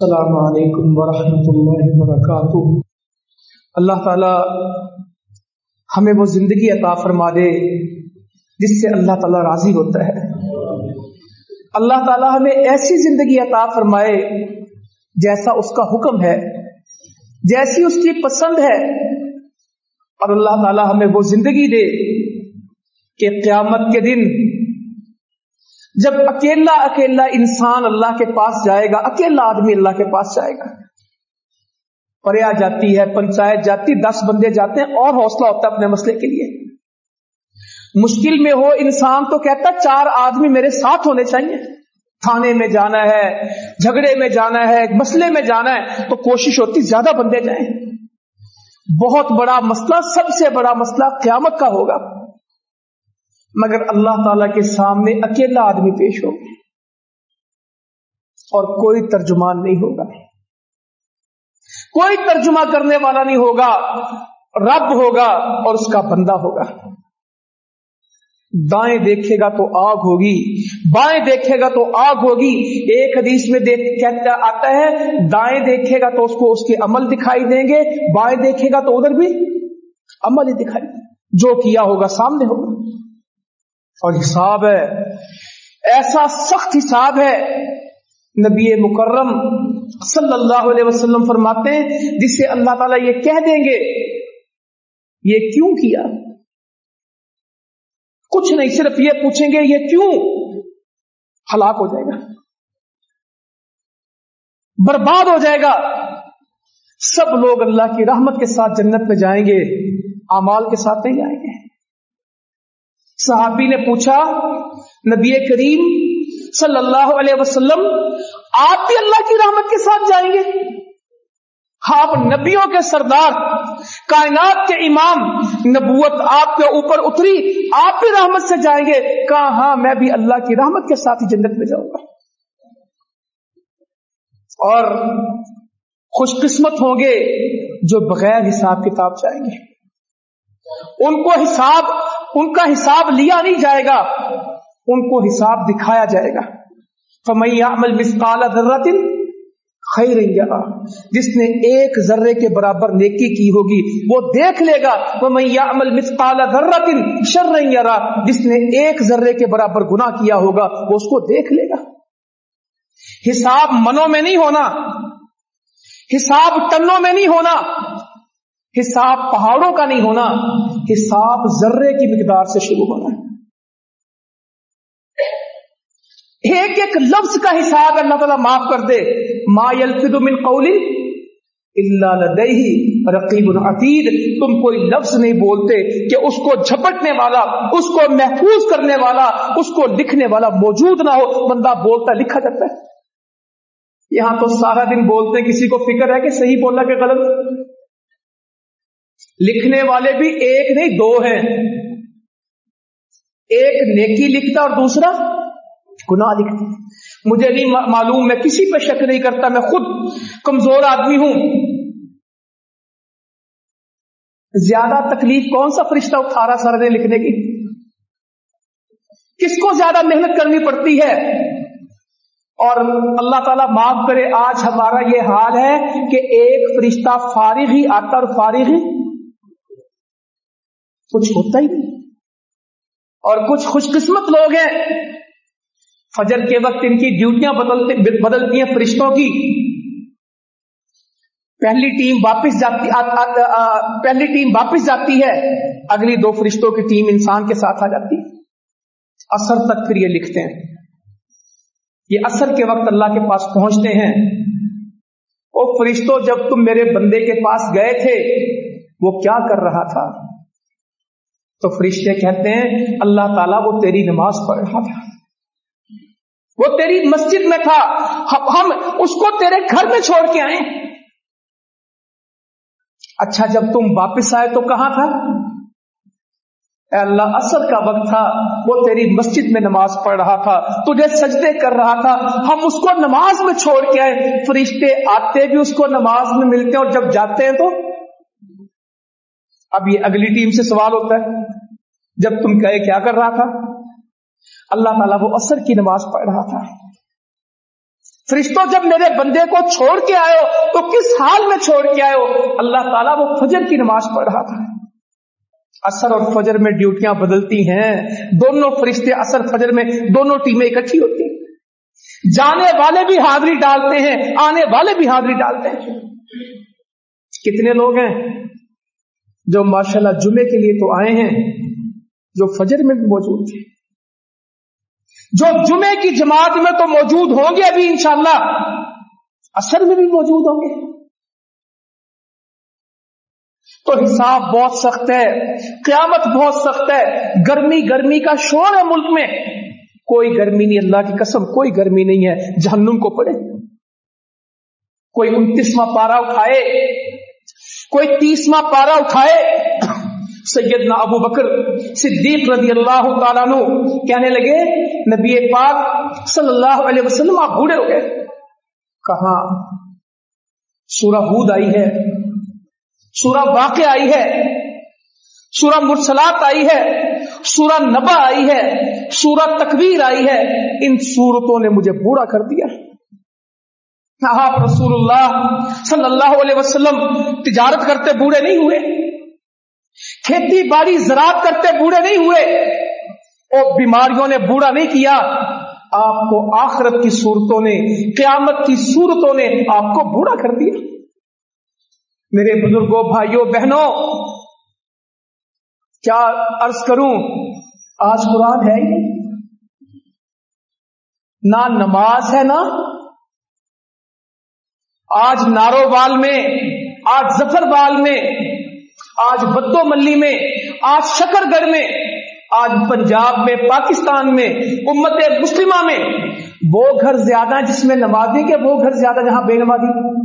السلام علیکم ورحمۃ اللہ وبرکاتہ۔ اللہ تعالی ہمیں وہ زندگی عطا فرما دے جس سے اللہ تعالی راضی ہوتا ہے۔ اللہ تعالی ہمیں ایسی زندگی عطا فرمائے جیسا اس کا حکم ہے، جیسی اس کی پسند ہے۔ اور اللہ تعالی ہمیں وہ زندگی دے کہ قیامت کے دن جب اکیلا اکیلا انسان اللہ کے پاس جائے گا، اکیلا آدمی اللہ کے پاس جائے گا۔ پریا جاتی ہے، پنچایت جاتی، دس بندے جاتے ہیں، اور حوصلہ ہوتا ہے اپنے مسئلے کے لیے۔ مشکل میں ہو انسان تو کہتا چار آدمی میرے ساتھ ہونے چاہیے۔ تھانے میں جانا ہے، جھگڑے میں جانا ہے، مسئلے میں جانا ہے، تو کوشش ہوتی زیادہ بندے جائیں۔ بہت بڑا مسئلہ، سب سے بڑا مسئلہ قیامت کا ہوگا۔ مگر اللہ تعالی کے سامنے اکیلا آدمی پیش ہوگا اور کوئی ترجمان نہیں ہوگا۔ کوئی ترجمہ کرنے والا نہیں ہوگا، رب ہوگا اور اس کا بندہ ہوگا۔ دائیں دیکھے گا تو آگ ہوگی، بائیں دیکھے گا تو آگ ہوگی۔ ایک حدیث میں دیکھ کہتا آتا ہے، دائیں دیکھے گا تو اس کو اس کے عمل دکھائی دیں گے، بائیں دیکھے گا تو ادھر بھی عمل ہی دکھائی جو کیا ہوگا، سامنے ہوگا۔ اور حساب ہے۔ ایسا سخت حساب ہے۔ نبی مکرم صلی اللہ علیہ وسلم فرماتے ہیں، جس سے اللہ تعالیٰ یہ کہہ دیں گے، یہ کیوں کیا؟ کچھ نہیں، صرف یہ پوچھیں گے، یہ کیوں؟ ہلاک ہو جائے گا۔ برباد ہو جائے گا۔ سب لوگ اللہ کی رحمت کے ساتھ جنت میں جائیں گے۔ امال کے ساتھ نہیں جائیں گے۔ صحابی نے پوچھا، نبی کریم صلی اللہ علیہ وسلم، آپ بھی اللہ کی رحمت کے ساتھ جائیں گے؟ آپ نبیوں کے سردار، کائنات کے امام، نبوت آپ کے اوپر اتری، آپ بھی رحمت سے جائیں گے؟ کہا ہاں میں بھی اللہ کی رحمت کے ساتھ ہی جنت میں جاؤں گا۔ اور خوش قسمت ہوں گے جو بغیر حساب کتاب جائیں گے۔ ان کو حساب ان کا حساب لیا نہیں جائے گا، ان کو حساب دکھایا جائے گا۔ فمیا عمل مسقال خیر جس نے ایک ذرے کے برابر نیکی کی ہوگی، وہ دیکھ لے گا۔ وہ میاں عمل مسقال ذرات شر یرا جس نے ایک ذرے کے برابر گنا کیا ہوگا، وہ اس کو دیکھ لے گا۔ حساب منوں میں نہیں ہونا۔ حساب ٹنوں میں نہیں ہونا۔ حساب پہاڑوں کا نہیں ہونا۔ حساب ذرے کی مقدار سے شروع ہونا ہے۔ ایک ایک لفظ کا حساب اللہ تعالیٰ معاف کر دے۔ ما یلفظ من قول الا لدیہ رقیب عتید۔ تم کوئی لفظ نہیں بولتے کہ اس کو جھپٹنے والا، اس کو محفوظ کرنے والا، اس کو لکھنے والا موجود نہ ہو۔ بندہ بولتا لکھا جاتا ہے۔ یہاں تو سارا دن بولتے کسی کو فکر ہے کہ صحیح بولا کہ غلط؟ لکھنے والے بھی ایک نہیں، دو ہیں۔ ایک نیکی لکھتا اور دوسرا گناہ لکھتا۔ مجھے نہیں معلوم، میں کسی پہ شک نہیں کرتا، میں خود کمزور آدمی ہوں۔ زیادہ تکلیف کون سا فرشتہ اٹھا رہا سردے لکھنے کی؟ کس کو زیادہ محنت کرنی پڑتی ہے؟ اور اللہ تعالیٰ معاف کرے، آج ہمارا یہ حال ہے کہ ایک فرشتہ فارغ ہی آتا اور فارغ ہی کچھ ہوتا ہی نہیں۔ اور کچھ خوش قسمت لوگ ہیں۔ فجر کے وقت ان کی ڈیوٹیاں بدلتے بدلتی ہیں فرشتوں کی۔ پہلی ٹیم واپس جاتی آ, آ, آ, پہلی ٹیم واپس جاتی ہے۔ اگلی دو فرشتوں کی ٹیم انسان کے ساتھ آ جاتی ہے۔ اثر تک پھر یہ لکھتے ہیں۔ یہ اثر کے وقت اللہ کے پاس پہنچتے ہیں۔ وہ فرشتوں جب تم میرے بندے کے پاس گئے تھے وہ کیا کر رہا تھا؟ تو فرشتے کہتے ہیں، اللہ تعالیٰ وہ تیری نماز پڑھ رہا تھا۔ وہ تیری مسجد میں تھا۔ ہم اس کو تیرے گھر میں چھوڑ کے آئے۔ اچھا جب تم واپس آئے تو کہاں تھا؟ اے اللہ اثر کا وقت تھا۔ وہ تیری مسجد میں نماز پڑھ رہا تھا۔ تجھے سجدے کر رہا تھا۔ ہم اس کو نماز میں چھوڑ کے آئے۔ فرشتے آتے بھی اس کو نماز میں ملتے ہیں اور جب جاتے ہیں تو؟ اب یہ اگلی ٹیم سے سوال ہوتا ہے۔ جب تم کہے کیا کر رہا تھا؟ اللہ تعالیٰ وہ اثر کی نماز پڑھ رہا تھا۔ فرشتوں جب میرے بندے کو چھوڑ کے آئے ہو، تو کس حال میں چھوڑ کے آئے ہو؟ اللہ تعالیٰ وہ فجر کی نماز پڑھ رہا تھا۔ اثر اور فجر میں ڈیوٹیاں بدلتی ہیں۔ دونوں فرشتے اثر فجر میں دونوں ٹیمیں اکٹھی ہوتی ہیں۔ جانے والے بھی حاضری ڈالتے ہیں، آنے والے بھی حاضری ڈالتے ہیں۔ کتنے لوگ ہیں جو ماشاءاللہ جمعے کے لیے تو آئے ہیں جو فجر میں بھی موجود تھے۔ جو جمعے کی جماعت میں تو موجود ہوں گے ابھی انشاءاللہ۔ اثر میں بھی موجود ہوں گے۔ تو حساب بہت سخت ہے، قیامت بہت سخت ہے۔ گرمی گرمی کا شور ہے ملک میں۔ کوئی گرمی نہیں، اللہ کی قسم، کوئی گرمی نہیں ہے۔ جہنم کو پڑے۔ کوئی انتیسواں پارا اٹھائے۔ کوئی تیسواں پارا اٹھائے۔ سیدنا ابو بکر صدیق رضی اللہ تعالیٰ نو کہنے لگے، نبی پاک صلی اللہ علیہ وسلم، آپ بوڑھے ہو گئے۔ کہاں؟ سورہ ہود آئی ہے۔ سورہ واقع آئی ہے۔ سورہ مرسلات آئی ہے۔ سورہ نبا آئی ہے۔ سورہ تکبیر آئی ہے۔ ان سورتوں نے مجھے بوڑھا کر دیا۔ آپ رسول اللہ صلی اللہ علیہ وسلم تجارت کرتے بوڑھے نہیں ہوئے۔ کھیتی باڑی زراعت کرتے بوڑھے نہیں ہوئے۔ اور بیماریوں نے بوڑھا نہیں کیا۔ آپ کو آخرت کی صورتوں نے، قیامت کی صورتوں نے آپ کو بوڑھا کر دیا۔ میرے بزرگوں، بھائیوں، بہنوں، کیا عرض کروں؟ آج قرآن ہے ہی نہ نماز ہے نا۔ آج ناروبال میں، آج ظفر بال میں آج بدو ملی میں، آج شکر گڑھ میں، آج پنجاب میں، پاکستان میں، امت مسلمہ میں، وہ گھر زیادہ جس میں نمازی کے، وہ گھر زیادہ جہاں بے نمازی۔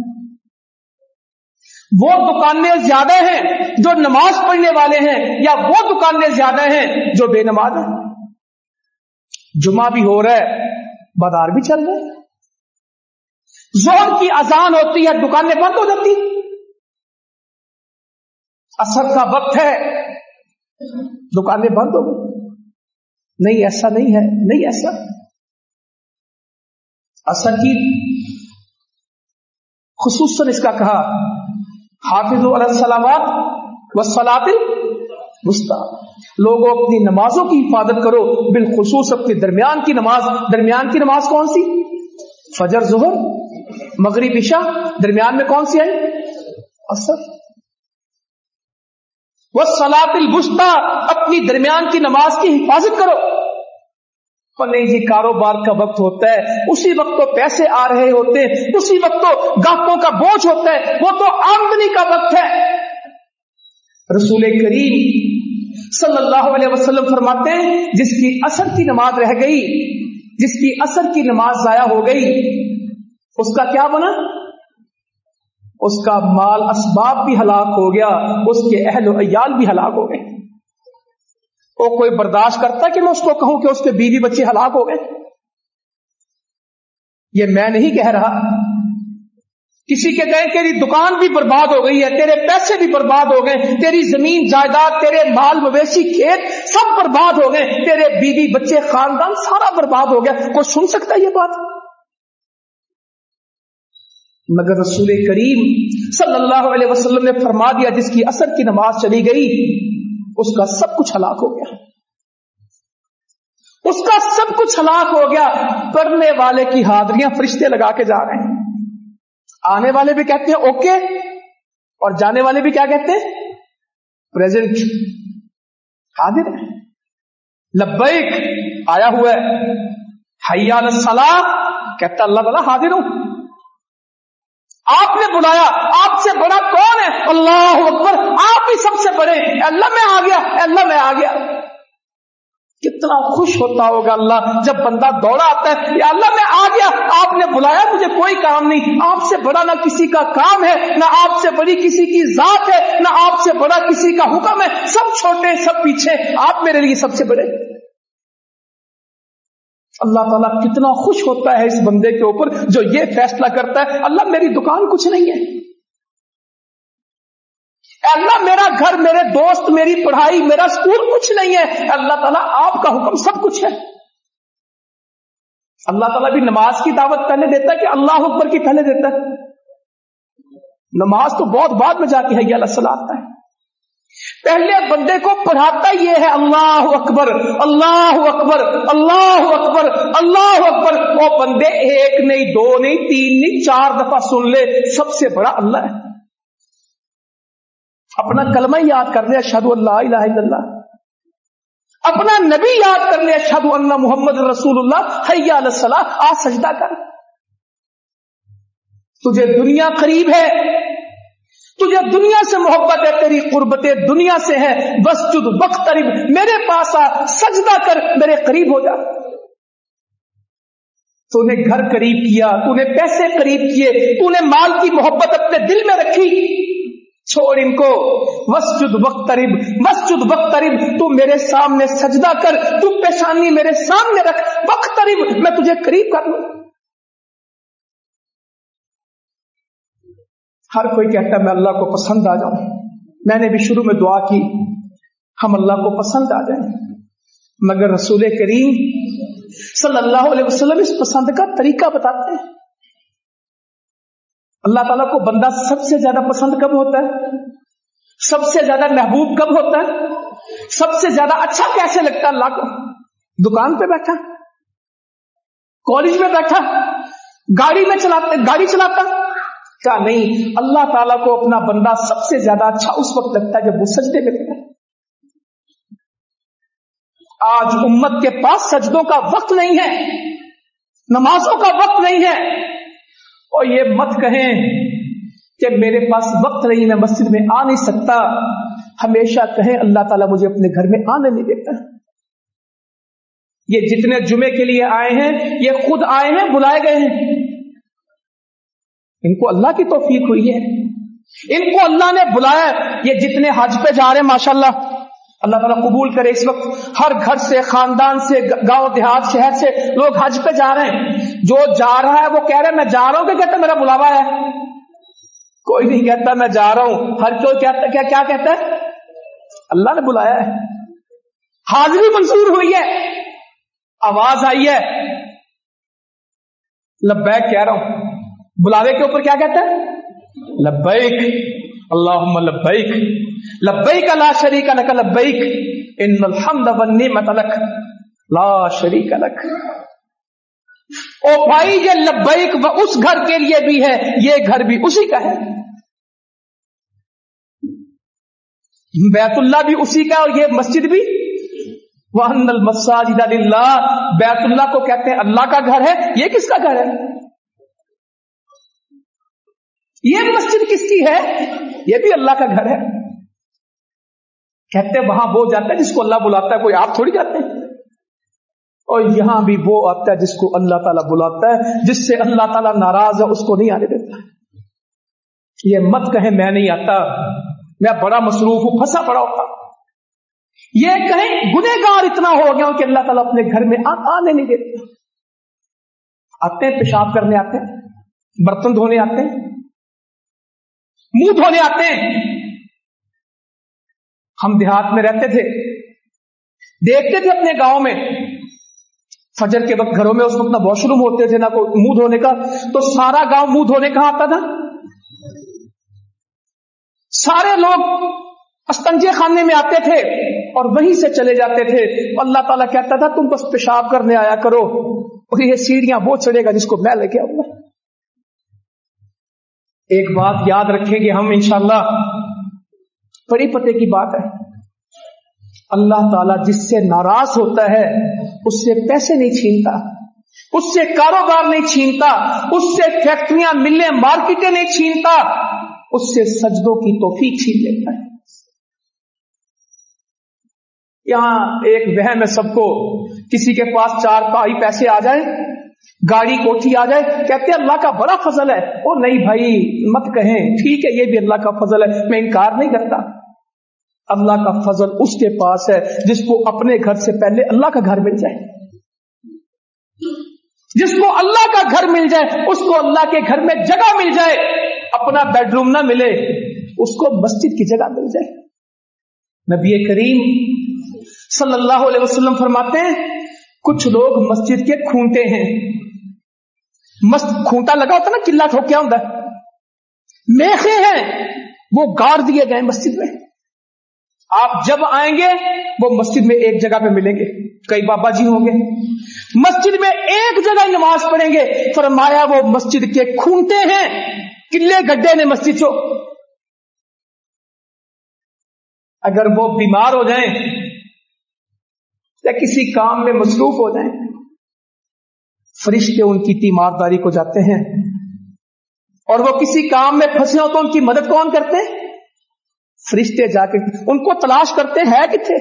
وہ دکانیں زیادہ ہیں جو نماز پڑھنے والے ہیں، یا وہ دکانیں زیادہ ہیں جو بے نماز ہیں۔ جمعہ بھی ہو رہا ہے، بازار بھی چل رہے زور کی اذان ہوتی ہے، دکانیں بند ہو جاتی۔ اثر کا وقت ہے۔ دکانیں بند ہو گئی۔ نہیں، ایسا نہیں ہے۔ نہیں، ایسا۔ اثر کی خصوصاً اس کا کہا، حافظ السلامات و سلاطل لوگوں اپنی نمازوں کی حفاظت کرو۔ بالخصوص اپنے درمیان کی نماز۔ درمیان کی نماز کون سی؟ فجر، ظہر، مغرب، عشاء۔ درمیان میں کون سی ہے اثر وہ سلاط البشتا اپنی درمیان کی نماز کی حفاظت کرو۔ نہیں جی کاروبار کا وقت ہوتا ہے، اسی وقت تو پیسے آ رہے ہوتے ہیں، اسی وقت تو گاہکوں کا بوجھ ہوتا ہے، وہ تو آمدنی کا وقت ہے۔ رسول کریم صلی اللہ علیہ وسلم فرماتے ہیں، جس کی اثر کی نماز رہ گئی، جس کی اثر کی نماز ضائع ہو گئی، اس کا کیا بنا؟ اس کا مال اسباب بھی ہلاک ہو گیا، اس کے اہل و عیال بھی ہلاک ہو گئے۔ وہ کوئی برداشت کرتا کہ میں اس کو کہوں کہ اس کے بیوی بچے ہلاک ہو گئے؟ یہ میں نہیں کہہ رہا۔ کسی کے کہیں تیری دکان بھی برباد ہو گئی ہے، تیرے پیسے بھی برباد ہو گئے، تیری زمین، جائیداد، تیرے مال، مویشی، کھیت سب برباد ہو گئے، تیرے بیوی بچے، خاندان سارا برباد ہو گیا۔ کوئی سن سکتا ہے یہ بات؟ مگر رسول کریم صلی اللہ علیہ وسلم نے فرما دیا جس کی اثر کی نماز چلی گئی، اس کا سب کچھ ہلاک ہو گیا۔ اس کا سب کچھ ہلاک ہو گیا۔ پڑھنے والے کی حاضریاں فرشتے لگا کے جا رہے ہیں۔ آنے والے بھی کہتے ہیں، اوکے۔ اور جانے والے بھی کیا کہتے ہیں؟ پریزنٹ حاضر لبیک، آیا ہوا ہے۔ حیال السلام کہتا اللہ تعالیٰ حاضر ہوں۔ آپ نے بلایا آپ سے بڑا کون ہے؟ اللہ اکبر، آپ ہی سب سے بڑے اللہ، میں آ گیا اللہ، میں آ گیا۔ کتنا خوش ہوتا ہوگا اللہ جب بندہ دوڑا آتا ہے یا اللہ، میں آ گیا۔ آپ نے بلایا، مجھے کوئی کام نہیں۔ آپ سے بڑا نہ کسی کا کام ہے، نہ آپ سے بڑی کسی کی ذات ہے، نہ آپ سے بڑا کسی کا حکم ہے۔ سب چھوٹے، سب پیچھے، آپ میرے لیے سب سے بڑے۔ اللہ تعالیٰ کتنا خوش ہوتا ہے اس بندے کے اوپر جو یہ فیصلہ کرتا ہے، اللہ میری دکان کچھ نہیں ہے۔ اللہ، میرا گھر، میرے دوست، میری پڑھائی، میرا اسکول کچھ نہیں ہے۔ اللہ تعالیٰ، آپ کا حکم سب کچھ ہے۔ اللہ تعالیٰ بھی نماز کی دعوت پہلے دیتا ہے کہ اللہ اکبر کی پہلے دیتا ہے۔ نماز تو بہت بعد میں جا کے ہے، یہ اللہ آتا ہے۔ پہلے بندے کو پڑھاتا یہ ہے اللہ اکبر اللہ اکبر اللہ اکبر اللہ اکبر۔ وہ بندے ایک نہیں، دو نہیں، تین نہیں، چار دفعہ سن لے۔ سب سے بڑا اللہ ہے۔ اپنا کلمہ یاد کر لے اشد اللہ الہ الا اللہ۔ اپنا نبی یاد کر لے اشد اللہ محمد رسول اللہ حیا الصلاح آج سجدہ کر۔ تجھے دنیا قریب ہے۔ تجھے دنیا سے محبت ہے، تیری قربت دنیا سے ہے بس جد وقت قریب، میرے پاس آ، سجدہ کر، میرے قریب ہو جا۔ تو نے گھر قریب کیا، تو نے پیسے قریب کیے، تو نے مال کی محبت اپنے دل میں رکھی۔ چھوڑ ان کو۔ مسجد وقت قریب مسجد وقت قریب، تو میرے سامنے سجدہ کر، تو پیشانی میرے سامنے رکھ۔ وقت قریب، میں تجھے قریب کر لوں۔ ہر کوئی کہتا ہے، میں اللہ کو پسند آ جاؤں۔ میں نے بھی شروع میں دعا کی، ہم اللہ کو پسند آ جائیں۔ مگر رسول کریم صلی اللہ علیہ وسلم اس پسند کا طریقہ بتاتے ہیں۔ اللہ تعالیٰ کو بندہ سب سے زیادہ پسند کب ہوتا ہے؟ سب سے زیادہ محبوب کب ہوتا ہے؟ سب سے زیادہ اچھا کیسے لگتا ہے اللہ کو؟ دکان پہ بیٹھا، کالج میں بیٹھا، گاڑی میں چلاتا گاڑی چلاتا۔ کیا نہیں، اللہ تعالیٰ کو اپنا بندہ سب سے زیادہ اچھا اس وقت لگتا ہے جب وہ سجدے میں ہے۔ آج امت کے پاس سجدوں کا وقت نہیں ہے، نمازوں کا وقت نہیں ہے۔ اور یہ مت کہیں کہ میرے پاس وقت نہیں، میں مسجد میں آ نہیں سکتا۔ ہمیشہ کہیں اللہ تعالیٰ مجھے اپنے گھر میں آنے نہیں دیتا۔ یہ جتنے جمعے کے لیے آئے ہیں، یہ خود آئے ہیں، بلائے گئے ہیں۔ ان کو اللہ کی توفیق ہوئی ہے۔ ان کو اللہ نے بلایا۔ یہ جتنے حج پہ جا رہے ہیں ماشاء اللہ اللہ تعالیٰ قبول کرے۔ اس وقت ہر گھر سے، خاندان سے، گاؤں، دیہات، شہر سے لوگ حج پہ جا رہے ہیں۔ جو جا رہا ہے، وہ کہہ رہے ہیں میں جا رہا ہوں کہ کہتا میرا بلاوا ہے۔ کوئی نہیں کہتا میں جا رہا ہوں۔ ہر کوئی کہتا، کیا کیا کہتا ہے؟ اللہ نے بلایا ہے۔ حاضری منظور ہوئی ہے۔ آواز آئی ہے۔ لبیک کہہ رہا ہوں۔ بلاوے کے اوپر کیا کہتا ہے؟ لبیک اللہ لبیک لبیک لا شریک لک، لبیک، ان الحمد والنعمت لک، لا شریک لک۔ او بھائی، یہ لبیک اس گھر کے لیے بھی ہے، یہ گھر بھی اسی کا ہے۔ بیت اللہ بھی اسی کا اور یہ مسجد بھی۔ وحن المساجد اللہ بیت اللہ کو کہتے ہیں اللہ کا گھر ہے، یہ کس کا گھر ہے؟ یہ مسجد کس کی ہے؟ یہ بھی اللہ کا گھر ہے۔ کہتے وہاں وہ جاتا ہے جس کو اللہ بلاتا ہے، کوئی آپ تھوڑی جاتے ہیں؟ اور یہاں بھی وہ آتا ہے جس کو اللہ تعالیٰ بلاتا ہے، جس سے اللہ تعالیٰ ناراض ہے، اس کو نہیں آنے دیتا۔ یہ مت کہیں میں نہیں آتا۔ میں بڑا مصروف ہوں، پھنسا پڑا ہوتا۔ یہ کہیں گنہ گار اتنا ہو گیا کہ اللہ تعالیٰ اپنے گھر میں آنے نہیں دیتا۔ آتے ہیں، پیشاب کرنے آتے ہیں، برتن دھونے آتے ہیں۔ منہ دھونے آتے ہیں۔ ہم دیہات میں رہتے تھے۔ دیکھتے تھے اپنے گاؤں میں۔ فجر کے وقت گھروں میں اس وقت نہ واش روم ہوتے تھے نہ کوئی منہ دھونے کا۔ تو سارا گاؤں منہ دھونے کا آتا تھا۔ سارے لوگ استنجے خانے میں آتے تھے اور وہیں سے چلے جاتے تھے۔ اللہ تعالیٰ کہتا تھا، تم بس پیشاب کرنے آیا کرو۔ اور یہ سیڑھیاں وہ چڑھے گا جس کو میں لے کے آؤں گا۔ ایک بات یاد رکھیں گے ہم انشاءاللہ بڑی پتے کی بات ہے۔ اللہ تعالیٰ جس سے ناراض ہوتا ہے، اس سے پیسے نہیں چھینتا۔ اس سے کاروبار نہیں چھینتا۔ اس سے فیکٹریاں ملنے مارکیٹیں نہیں چھینتا۔ اس سے سجدوں کی توفیق چھین لیتا ہے۔ یہاں ایک وہم ہے سب کو، کسی کے پاس چار پائی پیسے آ جائیں۔ گاڑی کوٹھی آ جائے، کہتے ہیں اللہ کا بڑا فضل ہے۔ وہ نہیں بھائی، مت کہیں۔ ٹھیک ہے، یہ بھی اللہ کا فضل ہے، میں انکار نہیں کرتا۔ اللہ کا فضل اس کے پاس ہے جس کو اپنے گھر سے پہلے اللہ کا گھر مل جائے۔ جس کو اللہ کا گھر مل جائے، اس کو اللہ کے گھر میں جگہ مل جائے۔ اپنا بیڈ روم نہ ملے، اس کو مسجد کی جگہ مل جائے۔ نبی کریم صلی اللہ علیہ وسلم فرماتے ہیں کچھ لوگ مسجد کے کھونٹے ہیں۔ مست کھونٹا لگا ہوتا نا کلا ٹھوک کیا ہوتا ہے۔ میخے ہیں، وہ گاڑ دیے گئے مسجد میں۔ آپ جب آئیں گے، وہ مسجد میں ایک جگہ پہ ملیں گے۔ کئی بابا جی ہوں گے۔ مسجد میں ایک جگہ نماز پڑھیں گے۔ فرمایا، وہ مسجد کے کھونٹے ہیں۔ کلے گڈے نے مسجد چو۔ اگر وہ بیمار ہو جائیں یا کسی کام میں مصروف ہو جائیں، فرشتے ان کی تیمارداری کو جاتے ہیں، اور وہ کسی کام میں پھنسے ہو تو ان کی مدد کون کرتے؟ ہیں فرشتے جا کے، ان کو تلاش کرتے ہیں کتنے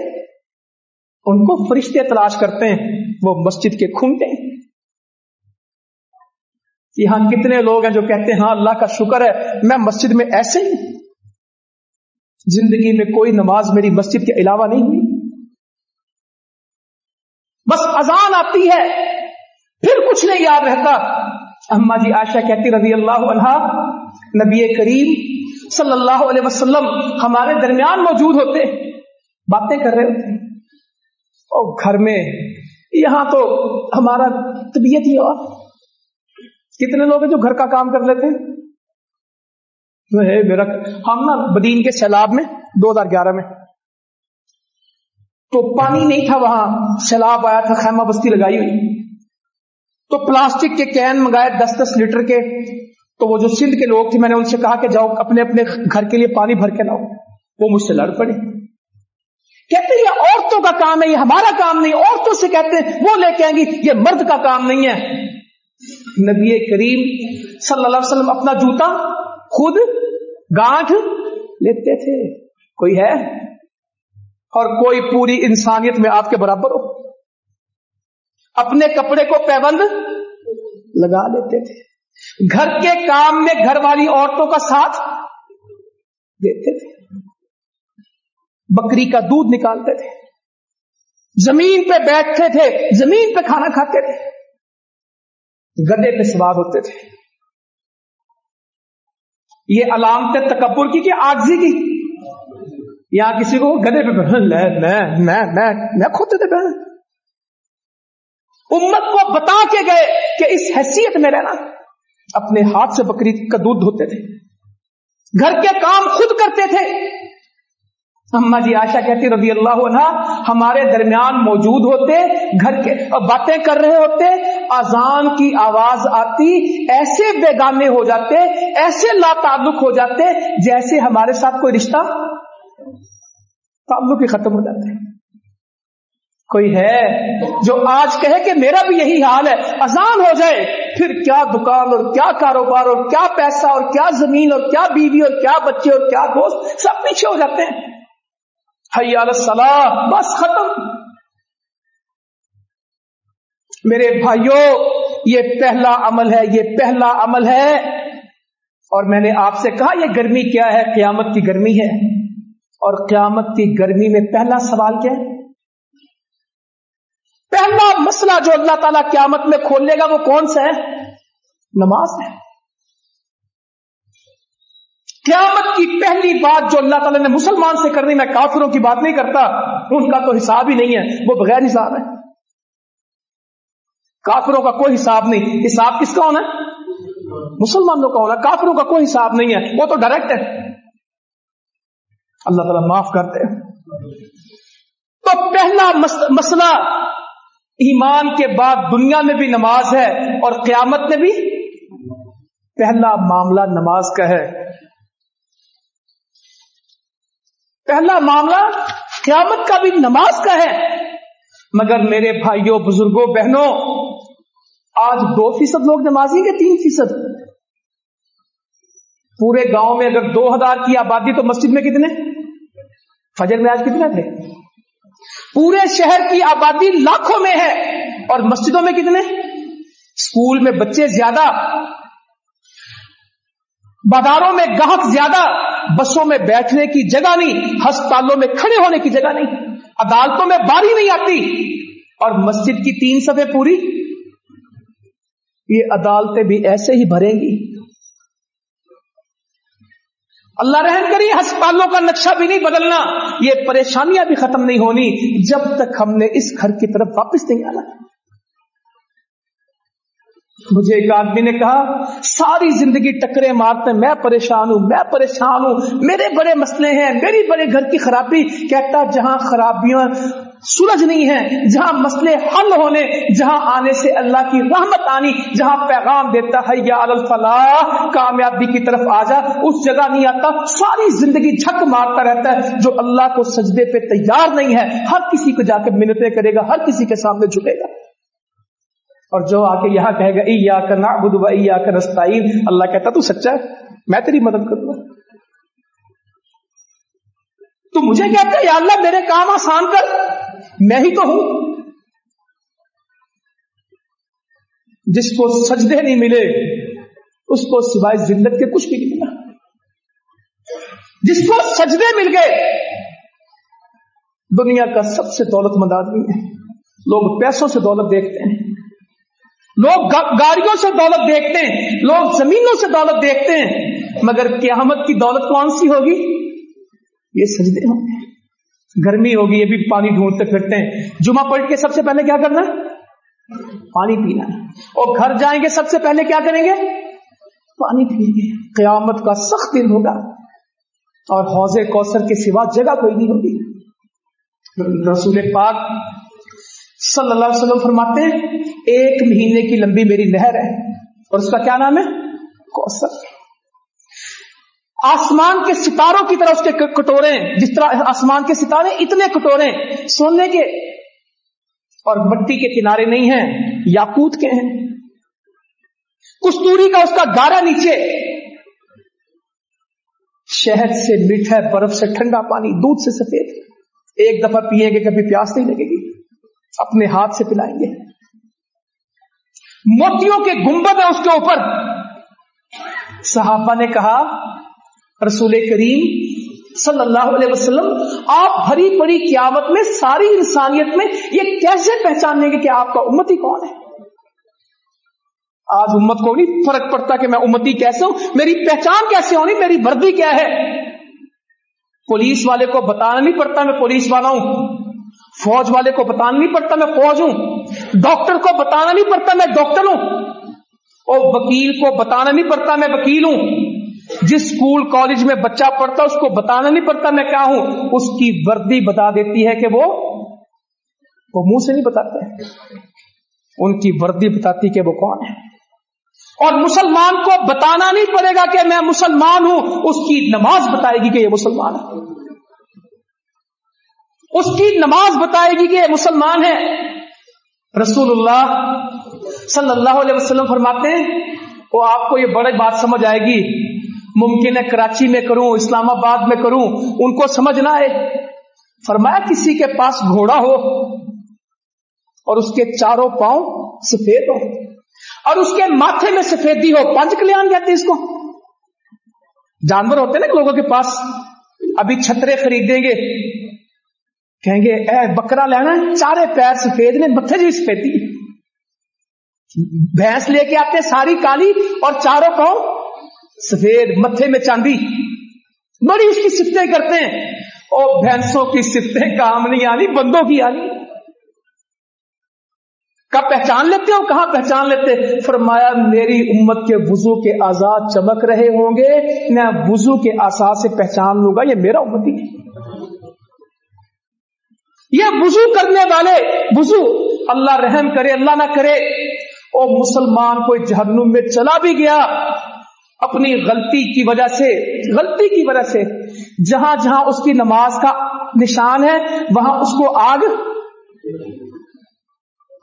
ان کو فرشتے تلاش کرتے ہیں، وہ مسجد کے کھنٹے یہاں کتنے لوگ ہیں جو کہتے ہیں ہاں اللہ کا شکر ہے، میں مسجد میں ایسے ہی، زندگی میں کوئی نماز میری مسجد کے علاوہ نہیں ہوئی۔ بس اذان آتی ہے۔ پھر کچھ نہیں یاد رہتا۔ اما جی آشا کہتی رضی اللہ عنہ، نبی کریم صلی اللہ علیہ وسلم ہمارے درمیان موجود ہوتے۔ باتیں کر رہے ہوتے۔ اور گھر میں یہاں تو ہمارا طبیعت ہی اور۔ کتنے لوگ ہیں جو گھر کا کام کر لیتے؟ ہیں میرا، ہم نا بدین کے سیلاب میں، دو ہزار گیارہ میں۔ تو پانی نہیں تھا وہاں، سیلاب آیا تھا، خیمہ بستی لگائی ہوئی۔ تو پلاسٹک کے کین منگائے دس دس لیٹر کے، تو وہ جو سندھ کے لوگ تھے، میں نے ان سے کہا کہ جاؤ، اپنے اپنے گھر کے لیے پانی بھر کے لاؤ۔ وہ مجھ سے لڑ پڑے۔ کہتے ہیں یہ عورتوں کا کام ہے، یہ ہمارا کام نہیں، عورتوں سے کہتے ہیں، وہ لے کے آئیں گی، یہ مرد کا کام نہیں ہے۔ نبی کریم صلی اللہ علیہ وسلم اپنا جوتا خود گانٹھ لیتے تھے۔ کوئی ہے؟ اور کوئی پوری انسانیت میں آپ کے برابر ہو؟ اپنے کپڑے کو پیبند لگا لیتے تھے۔ گھر کے کام میں گھر والی عورتوں کا ساتھ دیتے تھے۔ بکری کا دودھ نکالتے تھے۔ زمین پہ بیٹھتے تھے۔ زمین پہ کھانا کھاتے تھے۔ گدے پہ سوار ہوتے تھے۔ یہ علامت تکبر کی کہ آگزی کی۔ یہاں کسی کو گدے پہ میں کھوتے تھے بہن امت کو بتا کے گئے کہ اس حیثیت میں رہنا۔ اپنے ہاتھ سے بکری کا دودھ دھوتے تھے۔ گھر کے کام خود کرتے تھے۔ اما جی آشا کہتی، رضی اللہ عنہ، ہمارے درمیان موجود ہوتے، گھر کے باتیں کر رہے ہوتے اذان کی آواز آتی، ایسے بیگانے ہو جاتے، ایسے لا تعلق ہو جاتے، جیسے ہمارے ساتھ کوئی رشتہ۔ تعلق ہی ختم ہو جاتے کوئی ہے جو آج کہے کہ میرا بھی یہی حال ہے، اذان ہو جائے، پھر کیا دکان اور کیا کاروبار اور کیا پیسہ اور کیا زمین اور کیا بیوی اور کیا بچے اور کیا دوست سب پیچھے ہو جاتے ہیں۔ السلام بس ختم۔ میرے بھائیوں یہ پہلا عمل ہے، یہ پہلا عمل ہے۔ اور میں نے آپ سے کہا، یہ گرمی کیا ہے؟ قیامت کی گرمی ہے۔ اور قیامت کی گرمی میں پہلا سوال کیا ہے؟ پہلا مسئلہ جو اللہ تعالیٰ قیامت میں کھول لے گا وہ کون سا ہے؟ نماز ہے۔ قیامت کی پہلی بات جو اللہ تعالیٰ نے مسلمان سے کرنی، میں کافروں کی بات نہیں کرتا، ان کا تو حساب ہی نہیں ہے، وہ بغیر حساب ہے۔ کافروں کا کوئی حساب نہیں۔ حساب کس کا ہونا ہے؟ مسلمانوں کا ہونا کافروں کا کوئی حساب نہیں ہے۔ وہ تو ڈائریکٹ ہے۔ اللہ تعالیٰ معاف کرتے تو پہلا مسئلہ ایمان کے بعد دنیا میں بھی نماز ہے اور قیامت میں بھی۔ پہلا معاملہ نماز کا ہے۔ پہلا معاملہ قیامت کا بھی نماز کا ہے۔ مگر میرے بھائیوں، بزرگوں، بہنوں، آج دو فیصد لوگ نمازی کے تین فیصد؟ پورے گاؤں میں اگر دو ہزار کی آبادی تو مسجد میں کتنے؟ فجر میں آج کتنے تھے پورے شہر کی آبادی لاکھوں میں ہے۔ اور مسجدوں میں کتنے؟ اسکول میں بچے زیادہ، بازاروں میں گاہک زیادہ، بسوں میں بیٹھنے کی جگہ نہیں، ہسپتالوں میں کھڑے ہونے کی جگہ نہیں، عدالتوں میں باری نہیں آتی۔ اور مسجد کی تین سبیں پوری، یہ عدالتیں بھی ایسے ہی بھریں گی۔ اللہ رحم کری ہسپتالوں کا نقشہ بھی نہیں بدلنا، یہ پریشانیاں بھی ختم نہیں ہونی جب تک ہم نے اس گھر کی طرف واپس نہیں آنا۔ مجھے ایک آدمی نے کہا، ساری زندگی ٹکرے مارتے، میں پریشان ہوں، میں پریشان ہوں، میرے بڑے مسئلے ہیں، میری بڑے گھر کی خرابی، کہتا جہاں خرابیاں سورج نہیں ہے، جہاں مسئلے حل ہونے، جہاں آنے سے اللہ کی رحمت آنی، جہاں پیغام دیتا ہے، یا الفلاح، کامیابی کی طرف آ جا، اس جگہ نہیں آتا، ساری زندگی جھک مارتا رہتا ہے، جو اللہ کو سجدے پہ تیار نہیں ہے، ہر کسی کو جا کے منتیں کرے گا، ہر کسی کے سامنے جھکے گا۔ اور جو آ کے یہاں کہے گا ایا کا نعبد و ایا کا نستعین اللہ کہتا تو سچا ہے، میں تیری مدد کروں گا تو مجھے کہتا ہے یا اللہ، میرے کام آسان کر میں ہی تو ہوں۔ جس کو سجدے نہیں ملے، اس کو سوائے زندت کے کچھ بھی نہیں ملا۔ جس کو سجدے مل گئے، دنیا کا سب سے دولت مند آدمی ہے۔ لوگ پیسوں سے دولت دیکھتے ہیں۔ لوگ گاڑیوں سے دولت دیکھتے ہیں۔ لوگ زمینوں سے دولت دیکھتے ہیں۔ مگر قیامت کی دولت کون سی ہوگی؟ یہ سجدے ہوں۔ گے گرمی ہوگی، یہ بھی پانی ڈھونڈتے پھرتے ہیں۔ جمعہ پلٹ کے سب سے پہلے کیا کرنا؟ پانی پینا۔ اور گھر جائیں گے، سب سے پہلے کیا کریں گے؟ پانی پیئیں گے قیامت کا سخت دن ہوگا۔ اور حوض کوثر کے سوا جگہ کوئی نہیں ہوگی۔ رسول پاک صلی اللہ علیہ وسلم فرماتے ہیں، ایک مہینے کی لمبی میری نہر ہے۔ اور اس کا کیا نام ہے؟ کوسر آسمان کے ستاروں کی طرح اس کے کٹورے جس طرح آسمان کے ستارے اتنے کٹورے سونے کے اور مٹی کے کنارے نہیں ہیں، یاقوت کے ہیں۔ کستوری کا اس کا گارا نیچے۔ شہد سے میٹھا برف سے ٹھنڈا پانی، دودھ سے سفید۔ ایک دفعہ پیئیں گے کبھی پیاس نہیں لگے گی۔ اپنے ہاتھ سے پلائیں گے۔ موتیوں کے گنبد ہے اس کے اوپر۔ صحابہ نے کہا رسول کریم صلی اللہ علیہ وسلم، آپ بھری پڑی قیامت میں، ساری انسانیت میں یہ کیسے پہچانیں گے کہ آپ کا امتی کون ہے؟ آج امت کو نہیں فرق پڑتا کہ میں امتی کیسے ہوں، میری پہچان کیسے ہونی، میری وردی کیا ہے؟ پولیس والے کو بتانا نہیں پڑتا میں پولیس والا ہوں، فوج والے کو بتانا نہیں پڑتا میں فوج ہوں، ڈاکٹر کو بتانا نہیں پڑتا میں ڈاکٹر ہوں، اور وکیل کو بتانا نہیں پڑتا میں وکیل ہوں۔ جس اسکول کالج میں بچہ پڑھتا اس کو بتانا نہیں پڑتا میں کیا ہوں، اس کی وردی بتا دیتی ہے کہ وہ وہ منہ سے نہیں بتاتے۔ ان کی وردی بتاتی کہ وہ کون ہے۔ اور مسلمان کو بتانا نہیں پڑے گا کہ میں مسلمان ہوں، اس کی نماز بتائے گی کہ یہ مسلمان ہے۔ اس کی نماز بتائے گی کہ یہ مسلمان ہے۔ رسول اللہ صلی اللہ علیہ وسلم فرماتے ہیں، وہ آپ کو یہ بڑی بات سمجھ آئے گی۔ ممکن ہے کراچی میں کروں، اسلام آباد میں کروں، ان کو سمجھ نہ آئے۔ فرمایا کسی کے پاس گھوڑا ہو اور اس کے چاروں پاؤں سفید ہو اور اس کے ماتھے میں سفیدی ہو پنچ کلیان کہتے اس کو۔ جانور ہوتے نا لوگوں کے پاس، ابھی چھترے خریدیں گے۔ کہیں گے، اے بکرا لینا چارے پیر سفید نے، متھے جی سفیدی۔ بھینس لے کے آتے ساری کالی اور چاروں پاؤں سفید متھے میں چاندی۔ بڑی اس کی سفتیں کرتے ہیں۔ اور بھینسوں کی سفتیں کام نہیں آنی یعنی بندوں کی آنی کب پہچان لیتے ہو؟ کہاں پہچان لیتے؟ فرمایا، میری امت کے وضو کے آزاد چمک رہے ہوں گے۔ میں وضو کے آساد سے پہچان لوں گا، یہ میرا امتی ہے۔ یہ وضو کرنے والے، وضو۔ اللہ رحم کرے، اللہ نہ کرے۔ اور مسلمان کوئی جہنم میں چلا بھی گیا۔ اپنی غلطی کی وجہ سے، غلطی کی وجہ سے جہاں جہاں اس کی نماز کا نشان ہے، وہاں اس کو آگ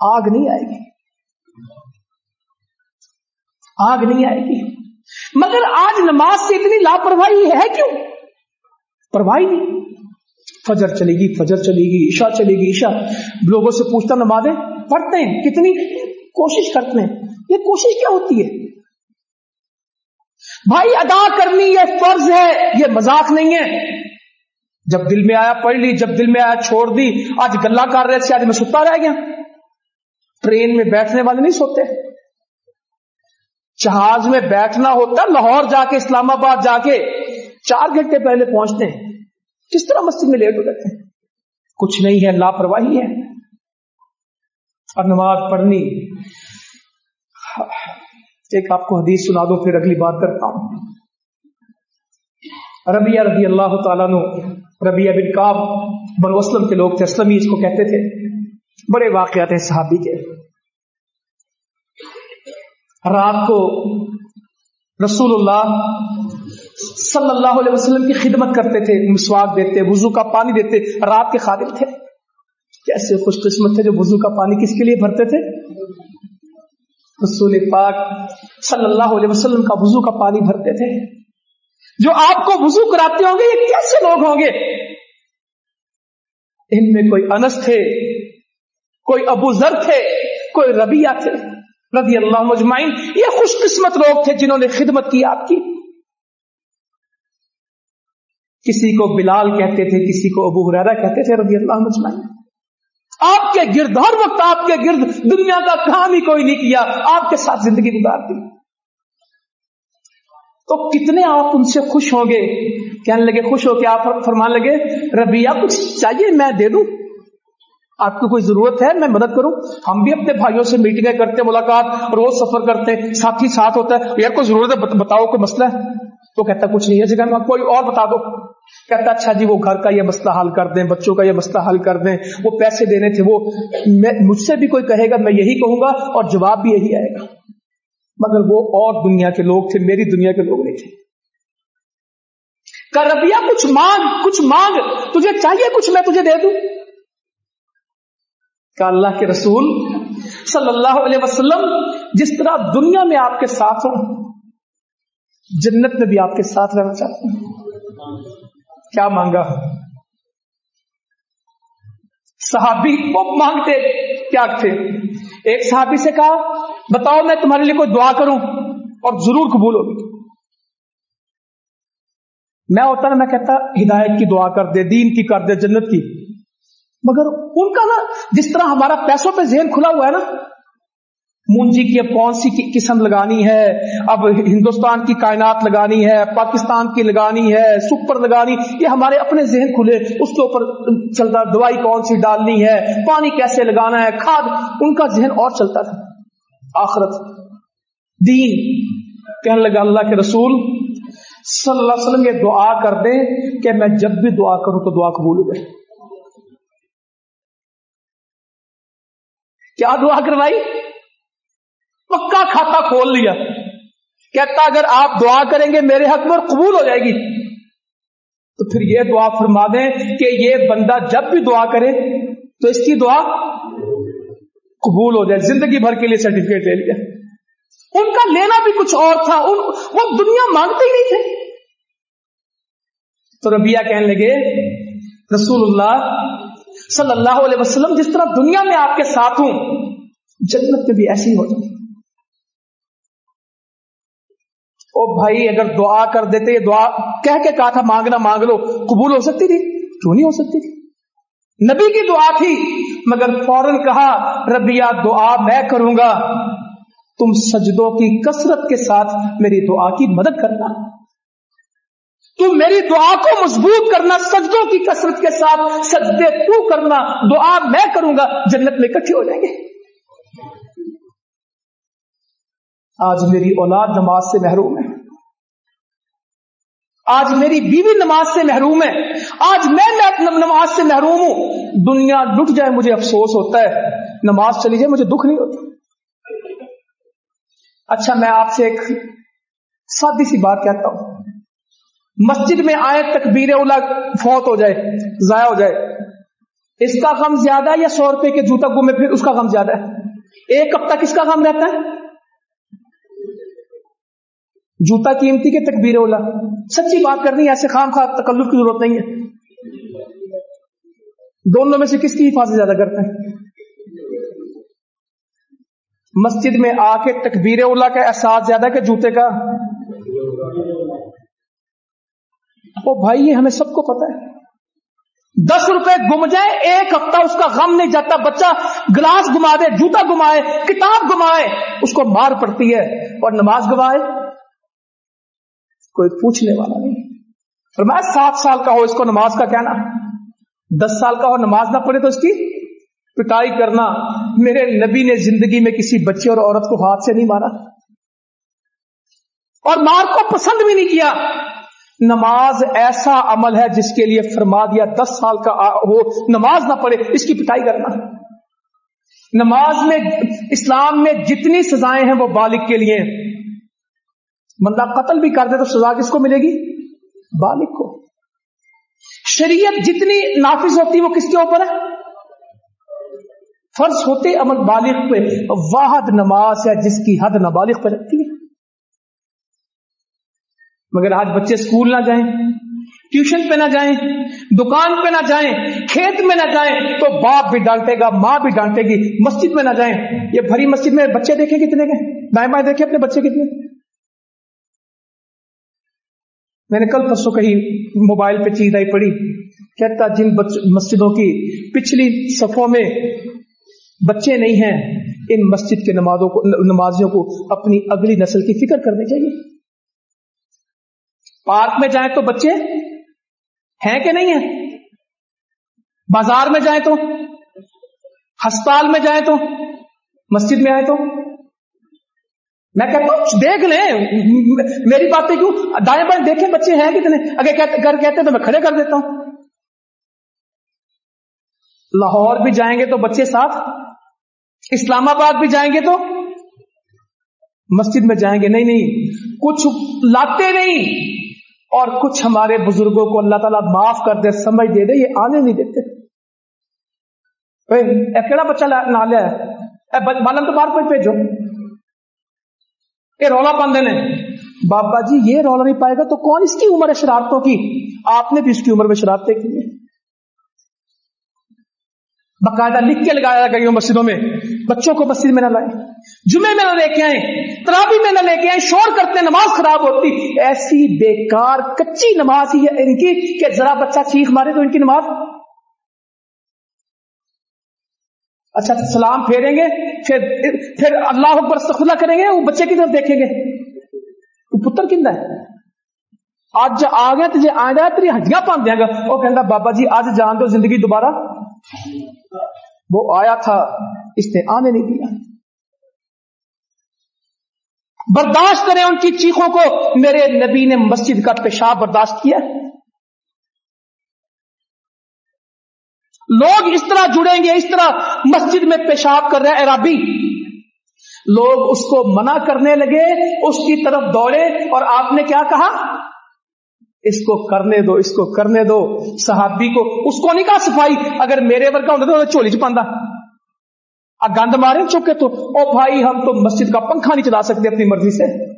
آگ نہیں آئے گی۔ آگ نہیں آئے گی۔ مگر آج نماز سے اتنی لاپرواہی ہے کیوں؟ پرواہی نہیں۔ فجر چلے گی، فجر چلے گی، عشاء چلے گی، عشاء۔ لوگوں سے پوچھتا نمازیں پڑھتے ہیں، کتنی کوشش کرتے ہیں۔ یہ کوشش کیا ہوتی ہے؟ بھائی، ادا کرنی یہ فرض ہے، یہ مذاق نہیں ہے۔ جب دل میں آیا، پڑھ لی، جب دل میں آیا، چھوڑ دی، آج گلا کر رہے تھے، آج میں ستا رہ گیا۔ ٹرین میں بیٹھنے والے نہیں سوتے۔ جہاز میں بیٹھنا ہوتا، لاہور جا کے، اسلام آباد جا کے، چار گھنٹے پہلے پہنچتے ہیں۔ کس طرح مسجد میں لیٹ ہو جاتے ہیں؟ کچھ نہیں ہے، لاپرواہی ہے۔ اور نماز پڑھنی۔ ایک آپ کو حدیث سنا دو، پھر اگلی بات کرتا ہوں۔ ربیہ رضی اللہ تعالیٰ نو ربیہ بن کاب بن وسلم کے لوگ تھے، اسلمی اس کو کہتے تھے۔ بڑے واقعات ہیں صحابی کے۔ رات کو رسول اللہ صلی اللہ علیہ وسلم کی خدمت کرتے تھے، مسواک دیتے، وضو کا پانی دیتے۔ رات کے خادم تھے۔ کیسے خوش قسمت تھے جو وضو کا پانی کس کے لیے بھرتے تھے؟ رسول پاک صلی اللہ علیہ وسلم کا وضو کا پانی بھرتے تھے۔ جو آپ کو وضو کراتے ہوں گے، یہ کیسے لوگ ہوں گے؟ ان میں کوئی انس تھے، کوئی ابو ذر تھے، کوئی ربیہ تھے، رضی اللہ مجمعین یہ خوش قسمت لوگ تھے جنہوں نے خدمت کی، آپ کی۔ کسی کو بلال کہتے تھے، کسی کو ابو حرارا کہتے تھے، رضی اللہ مجمعین آپ کے گرد، ہر وقت آپ کے گرد، دنیا کا کام ہی کوئی نہیں کیا، آپ کے ساتھ زندگی گزار دی تو کتنے آپ ان سے خوش ہوں گے؟ کہنے لگے، خوش ہو کے آپ فرمان لگے ربیہ کچھ چاہیے میں دے دوں؟ آپ کو کوئی ضرورت ہے، میں مدد کروں؟ ہم بھی اپنے بھائیوں سے میٹنگیں کرتے، ملاقات، روز سفر کرتے ساتھی ساتھ ہوتا ہے۔ یار، کوئی ضرورت ہے؟ بتاؤ، کوئی مسئلہ ہے؟ تو کہتا کچھ نہیں ہے جگہ میں، کوئی اور بتا دو. کہتا اچھا جی وہ گھر کا یہ مسئلہ حل کر دیں، بچوں کا یہ مسئلہ حل کر دیں، وہ پیسے دینے تھے، وہ مجھ سے بھی کوئی کہے گا، میں یہی کہوں گا اور جواب بھی یہی آئے گا. مگر وہ اور دنیا کے لوگ تھے، میری دنیا کے لوگ نہیں تھے۔ کربیا کچھ مانگ کچھ مانگ، تجھے چاہیے کچھ، میں تجھے دے دوں. کہ اللہ کے رسول صلی اللہ علیہ وسلم، جس طرح دنیا میں آپ کے ساتھ ہوں جنت میں بھی آپ کے ساتھ رہنا چاہتا ہوں۔ کیا مانگا؟ صحابی وہ مانگتے، کیا تھے؟ ایک صحابی سے کہا، بتاؤ میں تمہارے لیے کوئی دعا کروں اور ضرور قبول ہوگی۔ میں ہوتا نا، میں کہتا، ہدایت کی دعا کر دے، دین کی کر دے، جنت کی۔ مگر ان کا نا، جس طرح ہمارا پیسوں پہ ذہن کھلا ہوا ہے نا مونجی کی اب کون سی قسم لگانی ہے، اب ہندوستان کی کائنات لگانی ہے، پاکستان کی لگانی ہے، سپر لگانی، یہ ہمارے اپنے ذہن کھلے، اس کے اوپر چلتا دوائی کون سی ڈالنی ہے، پانی کیسے لگانا ہے، کھاد، ان کا ذہن اور چلتا تھا۔ آخرت، دین۔ کہنے لگا اللہ کے رسول، صلی اللہ علیہ وسلم یہ دعا کر دیں کہ میں جب بھی دعا کروں تو دعا قبول ہو جائے۔ کیا دعا کروائی؟ پکا کھاتا کھول لیا۔ کہتا، اگر آپ دعا کریں گے، میرے حق میں اور قبول ہو جائے گی۔ تو پھر یہ دعا فرما دیں کہ یہ بندہ جب بھی دعا کرے تو اس کی دعا قبول ہو جائے۔ زندگی بھر کے لیے سرٹیفکیٹ لے لیا۔ ان کا لینا بھی کچھ اور تھا۔ ان، وہ دنیا مانگتے ہی نہیں تھے۔ تو ربیہ کہنے لگے، رسول اللہ صلی اللہ علیہ وسلم، جس طرح دنیا میں آپ کے ساتھ ہوں، جنت میں بھی ایسی ہو جائے او بھائی اگر دعا کر دیتے، یہ دعا کہہ کے کہا تھا، مانگنا مانگ لو، قبول ہو سکتی تھی؟ کیوں نہیں ہو سکتی تھی؟ نبی کی دعا تھی، مگر فوراً کہا ربیا دعا میں کروں گا۔ تم سجدوں کی کثرت کے ساتھ میری دعا کی مدد کرنا۔ تم میری دعا کو مضبوط کرنا، سجدوں کی کثرت کے ساتھ سجدے تو کرنا، دعا میں کروں گا، جنت میں اکٹھے ہو جائیں گے۔ آج میری اولاد نماز سے محروم ہے۔ آج میری بیوی نماز سے محروم ہے، آج میں نماز سے محروم ہوں۔ دنیا لٹ جائے، مجھے افسوس ہوتا ہے۔ نماز چلی جائے، مجھے دکھ نہیں ہوتا۔ اچھا میں آپ سے ایک سادی سی بات کہتا ہوں۔ مسجد میں آئے تکبیر اولا فوت ہو جائے، ضائع ہو جائے۔ اس کا غم زیادہ ہے یا سو روپے کے جوتا گمے پھر اس کا غم زیادہ ہے۔ ایک ہفتہ کس کا غم رہتا ہے؟ جوتا قیمتی کے تکبیر اولا۔ سچی بات کرنی ہے، ایسے خام خواہ تکلف کی ضرورت نہیں ہے۔ دونوں میں سے کس کی حفاظت زیادہ کرتے ہیں؟ مسجد میں آ کے تکبیر اولا کا احساس زیادہ کہ جوتے کا؟ وہ بھائی، یہ ہمیں سب کو پتا ہے۔ دس روپے گم جائے، ایک ہفتہ اس کا غم نہیں جاتا۔ بچہ گلاس گما دے، جوتا گمائے کتاب گمائے اس کو مار پڑتی ہے اور نماز گوائے۔ کوئی پوچھنے والا نہیں فرمایا، سات سال کا ہو اس کو نماز کا کہنا دس سال کا ہو نماز نہ پڑھے تو اس کی پٹائی کرنا۔ میرے نبی نے زندگی میں کسی بچے اور عورت کو ہاتھ سے نہیں مارا۔ اور مار کو پسند بھی نہیں کیا۔ نماز ایسا عمل ہے جس کے لیے فرما دیا دس سال کا ہو، نماز نہ پڑھے، اس کی پٹائی کرنا۔ نماز میں، اسلام میں جتنی سزائیں ہیں وہ بالغ کے لیے بندہ قتل بھی کر دے تو سزا کس کو ملے گی؟ بالغ کو۔ شریعت جتنی نافذ ہوتی وہ کس کے اوپر ہے؟ فرض ہوتے عمل بالغ پہ۔ واحد نماز ہے جس کی حد نابالغ پہ رکھتی ہے۔ مگر آج بچے اسکول نہ جائیں، ٹیوشن پہ نہ جائیں، دکان پہ نہ جائیں، کھیت میں نہ جائیں، تو باپ بھی ڈانٹے گا، ماں بھی ڈانٹے گی۔ مسجد میں نہ جائیں۔ یہ بھری مسجد میں بچے دیکھیں کتنے گئے بائیں بائیں دیکھے اپنے بچے کتنے؟ میں نے کل پرسوں کہیں موبائل پہ چیز آئی پڑی کہتا جن مسجدوں کی پچھلی صفوں میں بچے نہیں ہیں، ان مسجد کے نمازوں کو، نمازیوں کو اپنی اگلی نسل کی فکر کرنی چاہیے۔ پارک میں جائیں تو بچے ہیں کہ نہیں ہیں؟ بازار میں جائیں تو؟ ہسپتال میں جائیں تو؟ مسجد میں آئے تو؟ میں کہتا ہوں، دیکھ لیں، میری باتیں کیوں دائیں بائیں دیکھیں بچے ہیں کتنے، اگر گھر کہتے تو میں کھڑے کر دیتا ہوں۔ لاہور بھی جائیں گے تو بچے ساتھ، اسلام آباد بھی جائیں گے تو مسجد میں جائیں گے۔ نہیں نہیں، کچھ لاتے نہیں۔ اور کچھ ہمارے بزرگوں کو اللہ تعالیٰ معاف کر دے، سمجھ دے دے، یہ آنے نہیں دیتے۔ کہڑا بچہ نہ لیا ہے؟ بالم تو باہر کوئی بھیجو۔ یہ رولا پاندے نے بابا جی یہ رولا نہیں پائے گا تو کون اس کی عمر ہے شرارتوں کی؟ آپ نے بھی اس کی عمر میں شرارتیں کی باقاعدہ لکھ کے لگایا گئی مسجدوں میں۔ بچوں کو مسجد میں نہ لائے جمعے میں نہ لے کے آئے ترابی میں نہ لے کے آئے شور کرتے نماز خراب ہوتی۔ ایسی بیکار کچی نماز ہی ہے ان کی کہ ذرا بچہ چیخ مارے تو ان کی نماز۔ اچھا سلام پھیریں گے، پھر پھر اللہ اکبر استغفر کریں گے، وہ بچے کی طرف دیکھیں گے۔ وہ پتر کھندا ہے؟ اج آ گیا تو جی آ جائے تیری ہڈیاں پان دیا گا۔ وہ کہہ بابا جی اج جان دو زندگی دوبارہ۔ وہ آیا تھا، اس نے آنے نہیں دیا۔ برداشت کریں ان کی چیخوں کو۔ میرے نبی نے مسجد کا پیشاب برداشت کیا۔ لوگ اس طرح جڑیں گے، اس طرح مسجد میں پیشاب کر رہے عرابی لوگ اس کو منع کرنے لگے، اس کی طرف دوڑے اور آپ نے کیا کہا؟ اس کو کرنے دو، اس کو کرنے دو۔ صحابی کو، اس کو نہیں کہا صفائی، اگر میرے ورگا ہوتا تو چولی چ پہ گند مارے چکے تو۔ او بھائی، ہم تو مسجد کا پنکھا نہیں چلا سکتے اپنی مرضی سے۔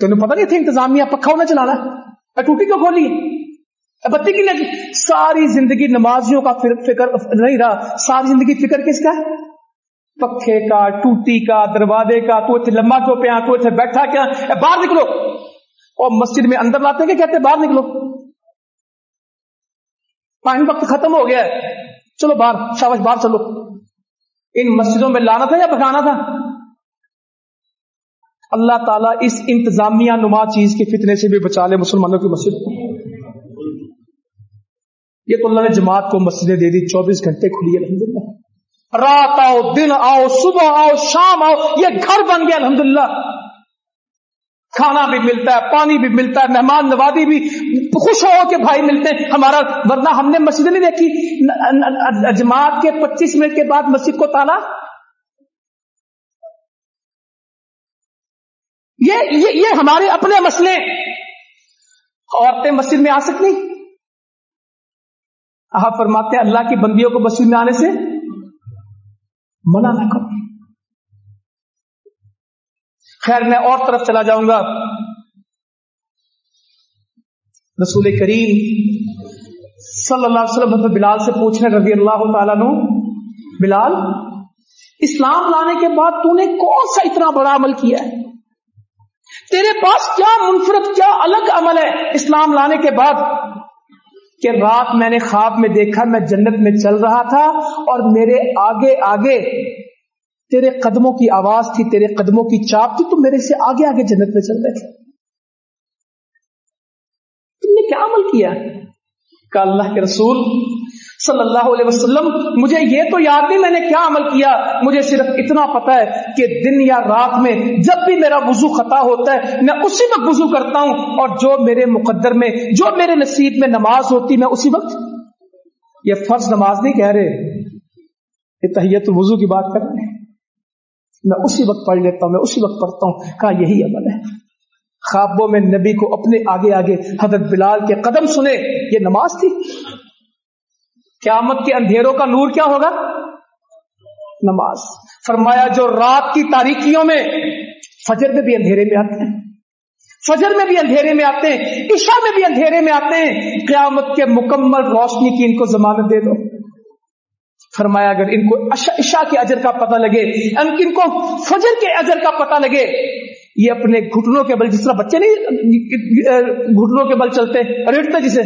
تمہیں پتا نہیں تھا انتظامیہ پکا ہونا چلانا ٹوٹی کیوں کھولی؟ بتی کی لگی ساری زندگی نمازیوں کا فکر نہیں رہا۔ ساری زندگی فکر کس کا؟ ہے پکھے کا، ٹوٹی کا، دروازے کا، تو اتنے لمبا کیوں پیا تو اتنے بیٹھا کیا؟ باہر نکلو۔ اور مسجد میں اندر لاتے کہ کہتے باہر نکلو؟ پانی وقت ختم ہو گیا چلو باہر شابش باہر چلو۔ ان مسجدوں میں لانا تھا یا بکانا تھا؟ اللہ تعالیٰ اس انتظامیہ نما چیز کے فتنے سے بھی بچا لے مسلمانوں کی مسجد۔ کو یہ تو اللہ نے جماعت کو مسجدیں دے دی چوبیس گھنٹے کھلی الحمد رات آؤ دن آؤ صبح آؤ شام آؤ یہ گھر بن گیا الحمدللہ۔ کھانا بھی ملتا ہے پانی بھی ملتا ہے مہمان نوازی بھی خوش ہو کے بھائی ملتے ہیں۔ ہمارا ورنہ ہم نے مسجد نہیں دیکھی۔ جماعت کے پچیس منٹ کے بعد مسجد کو تالا۔ یہ یہ, یہ ہمارے اپنے مسئلے۔ عورتیں مسجد میں آ سکتی۔ آپ فرماتے ہیں اللہ کی بندیوں کو مسجد میں آنے سے منع نہ کرو۔ خیر، میں اور طرف چلا جاؤں گا۔ رسول کریم صلی اللہ علیہ وسلم بلال سے پوچھنے رضی اللہ تعالیٰ نو بلال، اسلام لانے کے بعد تو نے کون سا اتنا بڑا عمل کیا ہے؟ تیرے پاس کیا منفرد، کیا الگ عمل ہے؟ اسلام لانے کے بعد کہ رات میں نے خواب میں دیکھا، میں جنت میں چل رہا تھا اور میرے آگے آگے تیرے قدموں کی آواز تھی، تیرے قدموں کی چاپ تھی، تو میرے سے آگے آگے جنت میں چل رہے تھے تم نے کیا عمل کیا؟ کہ اللہ کے رسول صلی اللہ علیہ وسلم، مجھے یہ تو یاد نہیں میں نے کیا عمل کیا، مجھے صرف اتنا پتا ہے کہ دن یا رات میں جب بھی میرا وضو خطا ہوتا ہے، میں اسی وقت وضو کرتا ہوں اور جو میرے مقدر میں، جو میرے نصیب میں نماز ہوتی، میں اسی وقت یہ فرض نماز نہیں کہہ رہے۔ یہ تحیت وضو کی بات کر رہے ہیں۔ میں اسی وقت پڑھ لیتا ہوں، میں اسی وقت پڑھتا ہوں۔ کہا یہی عمل ہے۔ خوابوں میں نبی کو اپنے آگے آگے حضرت بلال کے قدم سنے، یہ نماز تھی۔ قیامت کے اندھیروں کا نور کیا ہوگا؟ نماز۔ فرمایا، جو رات کی تاریخیوں میں فجر میں بھی اندھیرے میں آتے ہیں، فجر میں بھی اندھیرے میں آتے ہیں، عشاء میں بھی اندھیرے میں آتے ہیں، قیامت کے مکمل روشنی کی ان کو ضمانت دے دو۔ فرمایا، اگر ان کو عشاء کے اجر کا پتہ لگے، ان کو فجر کے اجر کا پتہ لگے، یہ اپنے گھٹنوں کے بل، جس طرح بچے نہیں، گھٹنوں کے بل چلتے ریڑتے جسے،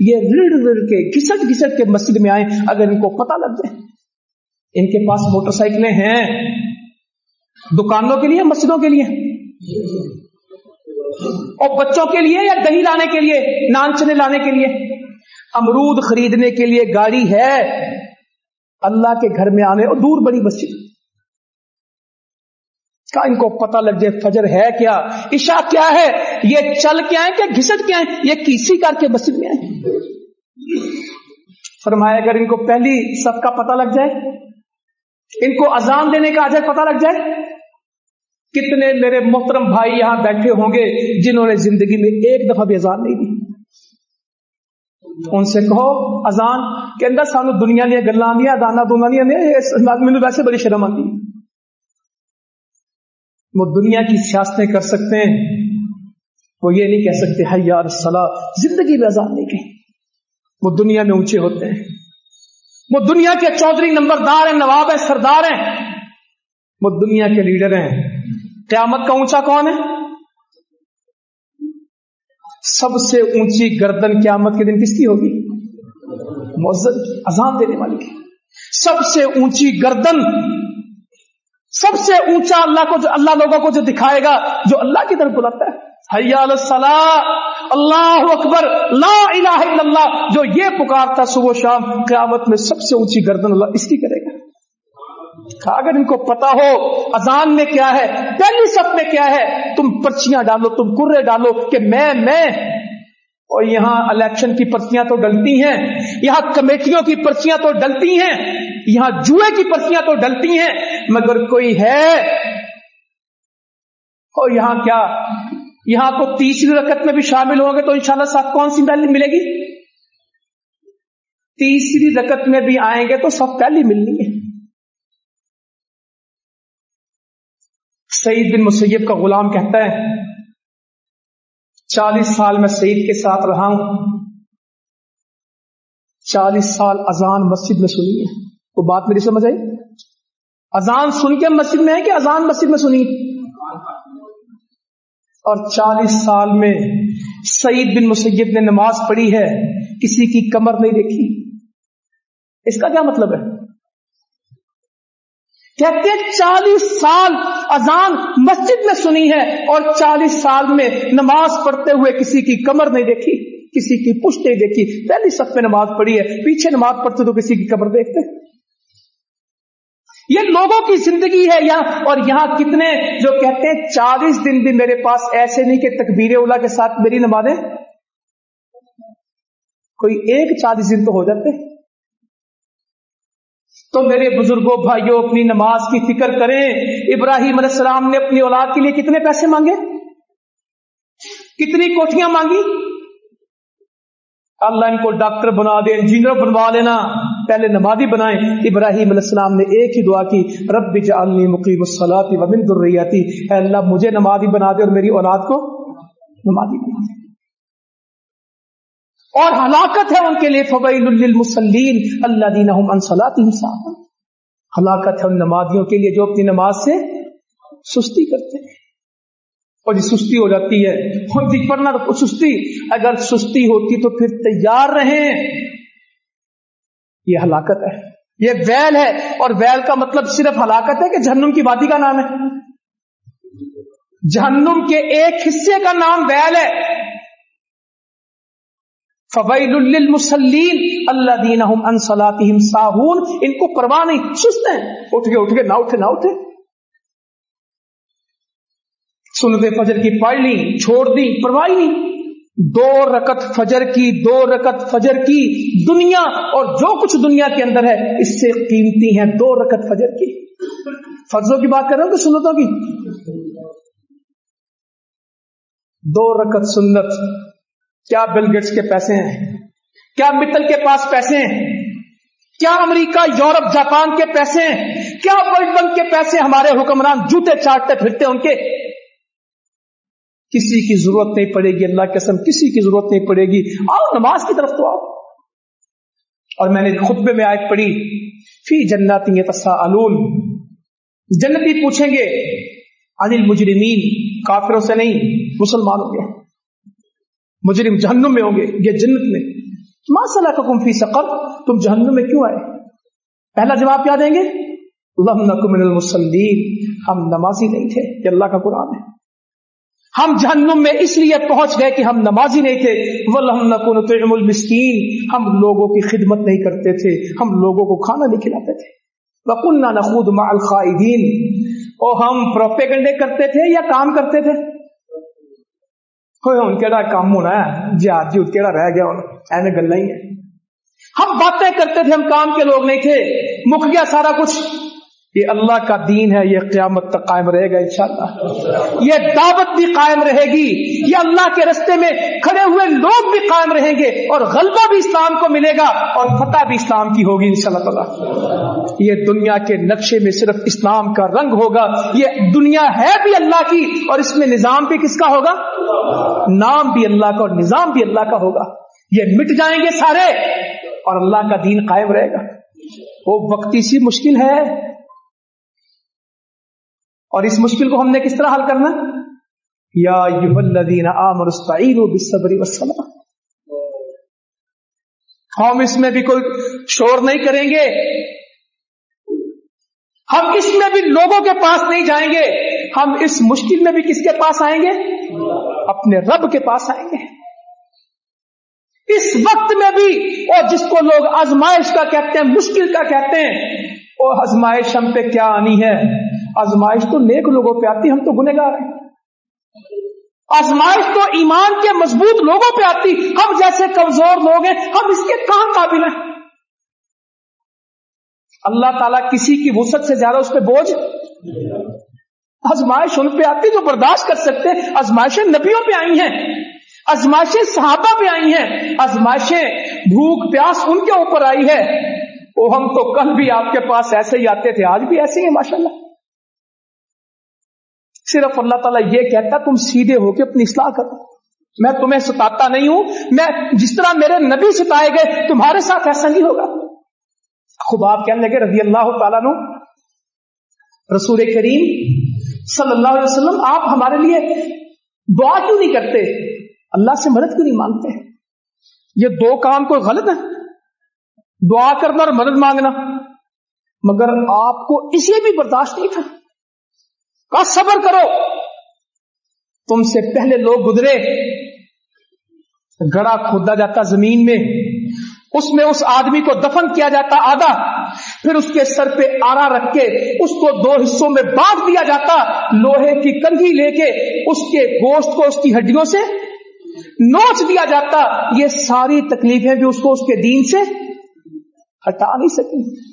یہ رڑ رڑ کے، گھسٹ گھسٹ کے مسجد میں آئے اگر ان کو پتہ لگ جائے۔ ان کے پاس موٹر سائیکلیں ہیں۔ دکانوں کے لیے، مسجدوں کے لیے۔ اور بچوں کے لیے یا دہی لانے کے لیے، نان چنے لانے کے لیے۔ امرود خریدنے کے لیے گاڑی ہے۔ اللہ کے گھر میں آنے اور دور بڑی مسجد۔ کا ان کو پتہ لگ جائے فجر ہے کیا؟ عشاء کیا ہے؟ یہ چل کے آئے کیا گھسٹ کے آئے یہ کسی کر کے مسجد میں آئے فرمایا اگر ان کو پہلی سب کا پتہ لگ جائے ان کو اذان دینے کا اجر پتہ لگ جائے؟ کتنے میرے محترم بھائی یہاں بیٹھے ہوں گے جنہوں نے زندگی میں ایک دفعہ بھی اذان نہیں دی۔ ان سے کہو، اذان کے اندر سانو دنیا دیا گلا دیا دانا دونا دیا مجھے ویسے بڑی شرم آتی وہ دنیا کی سیاستیں کر سکتے ہیں، وہ یہ نہیں کہہ سکتے ہے یار سلاح زندگی میں اذان نہیں کہیں۔ وہ دنیا میں اونچے ہوتے ہیں۔ وہ دنیا کے چودھری نمبردار ہیں، نواب ہیں، سردار ہیں۔ وہ دنیا کے لیڈر ہیں۔ قیامت کا اونچا کون ہے؟ سب سے اونچی گردن قیامت کے دن کس کی ہوگی؟ مزد اذان دینے والی کی۔ سب سے اونچی گردن، سب سے اونچا اللہ کو جو، اللہ لوگوں کو جو دکھائے گا، جو اللہ کی طرف بلاتا ہے۔ اللہ اکبر، لا الہ الا اللہ، جو یہ پکارتا صبح شام، قیامت میں سب سے اونچی گردن اللہ اس کی کرے گا۔ اگر ان کو پتا ہو اذان میں کیا ہے پہلی سب میں کیا ہے، تم پرچیاں ڈالو، تم کرے ڈالو کہ میں میں۔ اور یہاں الیکشن کی پرچیاں تو ڈلتی ہیں، یہاں کمیٹیوں کی پرچیاں تو ڈلتی ہیں، یہاں جوئے کی پرچیاں تو ڈلتی ہیں، مگر کوئی ہے۔ اور یہاں کیا یہاں کو تیسری رکت میں بھی شامل ہوں گے تو انشاءاللہ سب کون سی پہلی ملے گی؟ تیسری رکت میں بھی آئیں گے تو سب پہلی ملنی ہے۔ سعید بن مسیب کا غلام کہتا ہے، چالیس سال میں سعید کے ساتھ رہا ہوں۔ چالیس سال اذان مسجد میں سنی ہے۔ تو بات میری سمجھ آئی؟ اذان سن کے مسجد میں ہے کہ اذان مسجد میں سنی؟ اور چالیس سال میں سعید بن مسیب نے نماز پڑھی ہے، کسی کی کمر نہیں دیکھی۔ اس کا کیا مطلب ہے؟ کہتے ہیں چالیس سال اذان مسجد میں سنی ہے اور چالیس سال میں نماز پڑھتے ہوئے کسی کی کمر نہیں دیکھی، کسی کی پشت نہیں دیکھی۔ پہلی سب میں نماز پڑھی ہے، پیچھے نماز پڑھتے تو کسی کی کمر دیکھتے۔ یہ لوگوں کی زندگی ہے یہاں اور یہاں کتنے جو کہتے ہیں چالیس دن بھی میرے پاس ایسے نہیں کہ تکبیر اولا کے ساتھ میری نمازیں؟ کوئی ایک چالیس دن تو ہو جاتے۔ تو میرے بزرگوں، بھائیوں، اپنی نماز کی فکر کریں۔ ابراہیم علیہ السلام نے اپنی اولاد کے لیے کتنے پیسے مانگے؟ کتنی کوٹیاں مانگی؟ اللہ ان کو ڈاکٹر بنا دے، انجینئر بنوا لینا۔ پہلے نمازی بنائے ابراہیم علیہ السلام نے ایک ہی دعا کی، رب جعلنی مقیم الصلاۃ ومن ذریتی۔ اے اللہ، مجھے نمازی بنا دے اور میری اولاد کو نمازی بنا دے۔ اور ہلاکت ہے ان کے لیے، فویل للمسلین اللہ دینا ہلاکت ہے ان نمازیوں کے لیے جو اپنی نماز سے سستی کرتے ہیں۔ اور یہ سستی ہو جاتی ہے۔ خود پڑھنا سستی۔ اگر سستی ہوتی تو پھر تیار رہیں۔ یہ ہلاکت ہے۔ یہ ویل ہے اور ویل کا مطلب صرف ہلاکت ہے کہ جہنم کی وادی کا نام ہے۔ جہنم کے ایک حصے کا نام ویل ہے۔ فویل للمسلین اللہ دین ان کو پرواہ نہیں سست ہیں۔ اٹھ کے اٹھ کے، نہ اٹھے نہ اٹھے۔ سنتے فجر کی پڑ لی چھوڑ دی پروائی دو رکت فجر کی، دو رکت فجر کی دنیا اور جو کچھ دنیا کے اندر ہے، اس سے قیمتی ہیں دو رکت فجر کی۔ فرضوں کی بات کر رہے ہو کہ سنتوں کی؟ دو رکت سنت۔ کیا بل گیٹس کے پیسے ہیں؟ کیا متل کے پاس پیسے ہیں؟ کیا امریکہ، یورپ، جاپان کے پیسے ہیں؟ کیا ورلڈ بینک کے پیسے ہمارے حکمران جوتے چاٹتے پھرتے ان کے؟ کسی کی ضرورت نہیں پڑے گی، اللہ قسم کسی کی ضرورت نہیں پڑے گی۔ آؤ نماز کی طرف تو آؤ۔ اور میں نے خطبے میں آیت پڑھی، فی جنات جنتی پوچھیں گے، انل مجرمین کافروں سے نہیں، مسلمان ہو گے۔ مجرم جہنم میں ہوں گے، یہ جنت میں۔ ماسلہ کا کم فی سقر، تم جہنم میں کیوں آئے؟ پہلا جواب کیا دیں گے؟ اللہ نقم المسلیم ہم نمازی نہیں تھے، یہ اللہ کا قرآن ہے۔ ہم جہنم میں اس لیے پہنچ گئے کہ ہم نمازی نہیں تھے۔ وہ نکون تعم المسکین ہم لوگوں کی خدمت نہیں کرتے تھے۔ ہم لوگوں کو کھانا نہیں کھلاتے تھے۔ بکنہ نَخُودُ مَعَ الخائدین او ہم پروپیگنڈے کرتے تھے یا کام کرتے تھے؟ ہوئے ان کیڑا کام ہونا ہے۔ جی آج جی کیڑا رہ گیا ایسے گلا ہی ہے۔ ہم باتیں کرتے تھے، ہم کام کے لوگ نہیں تھے۔ مک گیا سارا کچھ۔ یہ اللہ کا دین ہے، یہ قیامت تک قائم رہے گا انشاءاللہ۔ یہ دعوت بھی قائم رہے گی، یہ اللہ کے رستے میں کھڑے ہوئے لوگ بھی قائم رہیں گے اور غلبہ بھی اسلام کو ملے گا اور فتح بھی اسلام کی ہوگی انشاءاللہ تعالی۔ یہ دنیا کے نقشے میں صرف اسلام کا رنگ ہوگا، یہ دنیا ہے بھی اللہ کی اور اس میں نظام بھی کس کا ہوگا؟ نام بھی اللہ کا اور نظام بھی اللہ کا ہوگا۔ یہ مٹ جائیں گے سارے اور اللہ کا دین قائم رہے گا۔ وہ وقتی سی مشکل ہے اور اس مشکل کو ہم نے کس طرح حل کرنا؟ یا ہم اس میں بھی کوئی شور نہیں کریں گے. ہم اس میں بھی لوگوں کے پاس نہیں جائیں گے. ہم اس مشکل میں بھی کس کے پاس آئیں گے؟ اپنے رب کے پاس آئیں گے. اس وقت میں بھی اور جس کو لوگ آزمائش کا کہتے ہیں، مشکل کا کہتے ہیں، وہ آزمائش ہم پہ کیا آنی ہے؟ آزمائش تو نیک لوگوں پہ آتی ہم تو گنہگار ہیں۔ آزمائش تو ایمان کے مضبوط لوگوں پہ آتی، ہم جیسے کمزور لوگ ہیں، ہم اس کے کہاں قابل ہیں۔ اللہ تعالیٰ کسی کی وسعت سے زیادہ اس پہ بوجھ آزمائش ان پہ آتی جو برداشت کر سکتے۔ آزمائشیں نبیوں پہ آئی ہیں، آزمائشیں صحابہ پہ آئی ہیں، آزمائشیں بھوک، پیاس ان کے اوپر آئی ہے۔ وہ ہم تو کل بھی آپ کے پاس ایسے ہی آتے تھے، آج بھی ایسے ہی ہیں، ماشاءاللہ۔ صرف اللہ تعالیٰ یہ کہتا تم سیدھے ہو کے اپنی اصلاح کرو۔ میں تمہیں ستاتا نہیں ہوں، میں جس طرح میرے نبی ستائے گئے، تمہارے ساتھ ایسا نہیں ہوگا۔ خوب آپ کہنے لگے، رضی اللہ تعالیٰ نو رسول کریم صلی اللہ علیہ وسلم، آپ ہمارے لیے دعا کیوں نہیں کرتے؟ اللہ سے مدد کیوں نہیں مانگتے؟ یہ دو کام کوئی غلط ہے دعا کرنا اور مدد مانگنا۔ مگر آپ کو اسے بھی برداشت نہیں تھا۔ کہا، صبر کرو۔ تم سے پہلے لوگ گزرے، گڑا کھودا جاتا زمین میں، اس میں اس آدمی کو دفن کیا جاتا آدھا، پھر اس کے سر پہ آرا رکھ کے، اس کو دو حصوں میں بانٹ دیا جاتا، لوہے کی کنگھی لے کے، اس کے گوشت کو اس کی ہڈیوں سے نوچ دیا جاتا۔ یہ ساری تکلیفیں بھی اس کو اس کے دین سے ہٹا نہیں سکی۔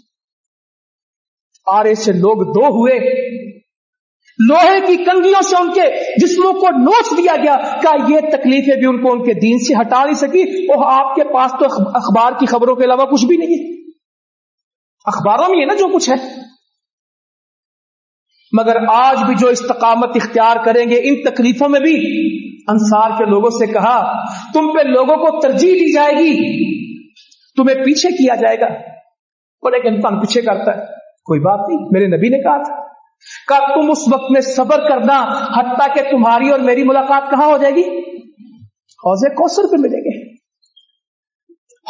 آرے سے لوگ دو ہوئے۔ لوہے کی کنگیوں سے ان کے جسموں کو نوچ دیا گیا کہ یہ تکلیفیں بھی ان کو ان کے دین سے ہٹا نہیں سکی؟ اور آپ کے پاس تو اخبار کی خبروں کے علاوہ کچھ بھی نہیں ہے۔ اخباروں میں ہے نا جو کچھ ہے۔ مگر آج بھی جو استقامت اختیار کریں گے، ان تکلیفوں میں بھی انصار کے لوگوں سے کہا، تم پہ لوگوں کو ترجیح دی جائے گی۔ تمہیں پیچھے کیا جائے گا۔ اور ایک انسان پیچھے کرتا ہے۔ کوئی بات نہیں، میرے نبی نے کہا تھا۔ کا تم اس وقت میں صبر کرنا حتیٰ کہ تمہاری اور میری ملاقات کہاں ہو جائے گی؟ حوضے کوسر پہ ملیں گے۔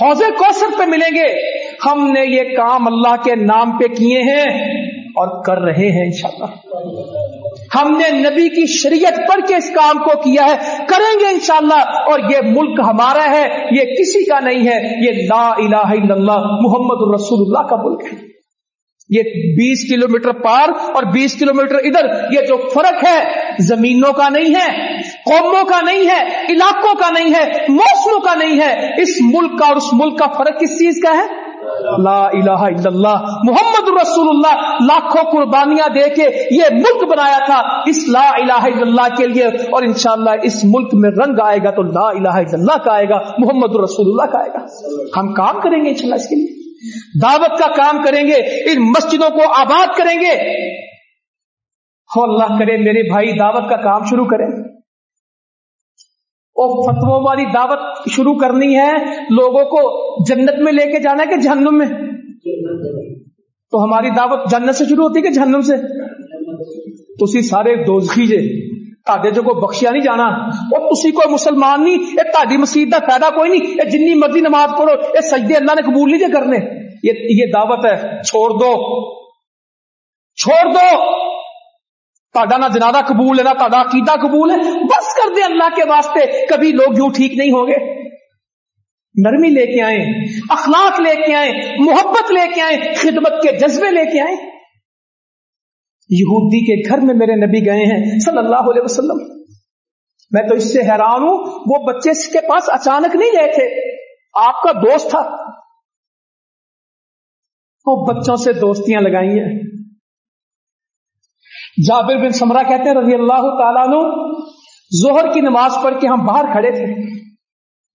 حوضے کوسر پہ ملیں گے۔ ہم نے یہ کام اللہ کے نام پہ کیے ہیں اور کر رہے ہیں انشاءاللہ۔ ہم نے نبی کی شریعت پڑھ کے اس کام کو کیا ہے، کریں گے انشاءاللہ۔ اور یہ ملک ہمارا ہے، یہ کسی کا نہیں ہے۔ یہ لا الہ الا اللہ، محمد الرسول اللہ کا ملک ہے۔ بیس کلو میٹر پار اور بیس کلو میٹر ادھر، یہ جو فرق ہے، زمینوں کا نہیں ہے، قوموں کا نہیں ہے، علاقوں کا نہیں ہے، موسموں کا نہیں ہے، اس ملک کا اور اس ملک کا فرق کس چیز کا ہے؟ لا الہ الا اللہ، محمد رسول اللہ، لاکھوں قربانیاں دے کے یہ ملک بنایا تھا۔ اس لا الہ الا اللہ کے لیے اور انشاءاللہ اس ملک میں رنگ آئے گا تو لا الہ الا اللہ کا آئے گا، محمد رسول اللہ کا آئے گا۔ ہم کام کریں گے انشاءاللہ اس کے لیے۔ دعوت کا کام کریں گے، ان مسجدوں کو آباد کریں گے۔ ہو اللہ کرے میرے بھائی، دعوت کا کام شروع کریں۔ اور فتو والی دعوت شروع کرنی ہے لوگوں کو جنت میں لے کے جانا ہے کہ جہنم میں؟ تو ہماری دعوت جنت سے شروع ہوتی ہے کہ جہنم سے؟ تو اسی سارے دوزخی جے۔ تاڈے جو کو بخشیا نہیں جانا اور اسی کو مسلمان نہیں یہ تاری مسیح کا فائدہ کوئی نہیں یہ جنی مرضی نماز پڑھو یہ سجدے اللہ نے قبول نہیں جے کرنے یہ یہ دعوت ہے چھوڑ دو چھوڑ دو تاڈا نہ جنادہ قبول ہے نہ تاڈا عقیدہ قبول ہے بس کر دے اللہ کے واسطے کبھی لوگ یوں ٹھیک نہیں ہوں گے نرمی لے کے آئیں اخلاق لے کے آئیں محبت لے کے آئیں خدمت کے جذبے لے کے آئیں یہودی کے گھر میں میرے نبی گئے ہیں صلی اللہ علیہ وسلم۔ میں تو اس سے حیران ہوں، وہ بچے اس کے پاس اچانک نہیں گئے تھے۔ آپ کا دوست تھا۔ وہ بچوں سے دوستیاں لگائی ہیں۔ جابر بن سمرا کہتے ہیں رضی اللہ تعالیٰ نو زہر کی نماز پڑھ کے ہم باہر کھڑے تھے۔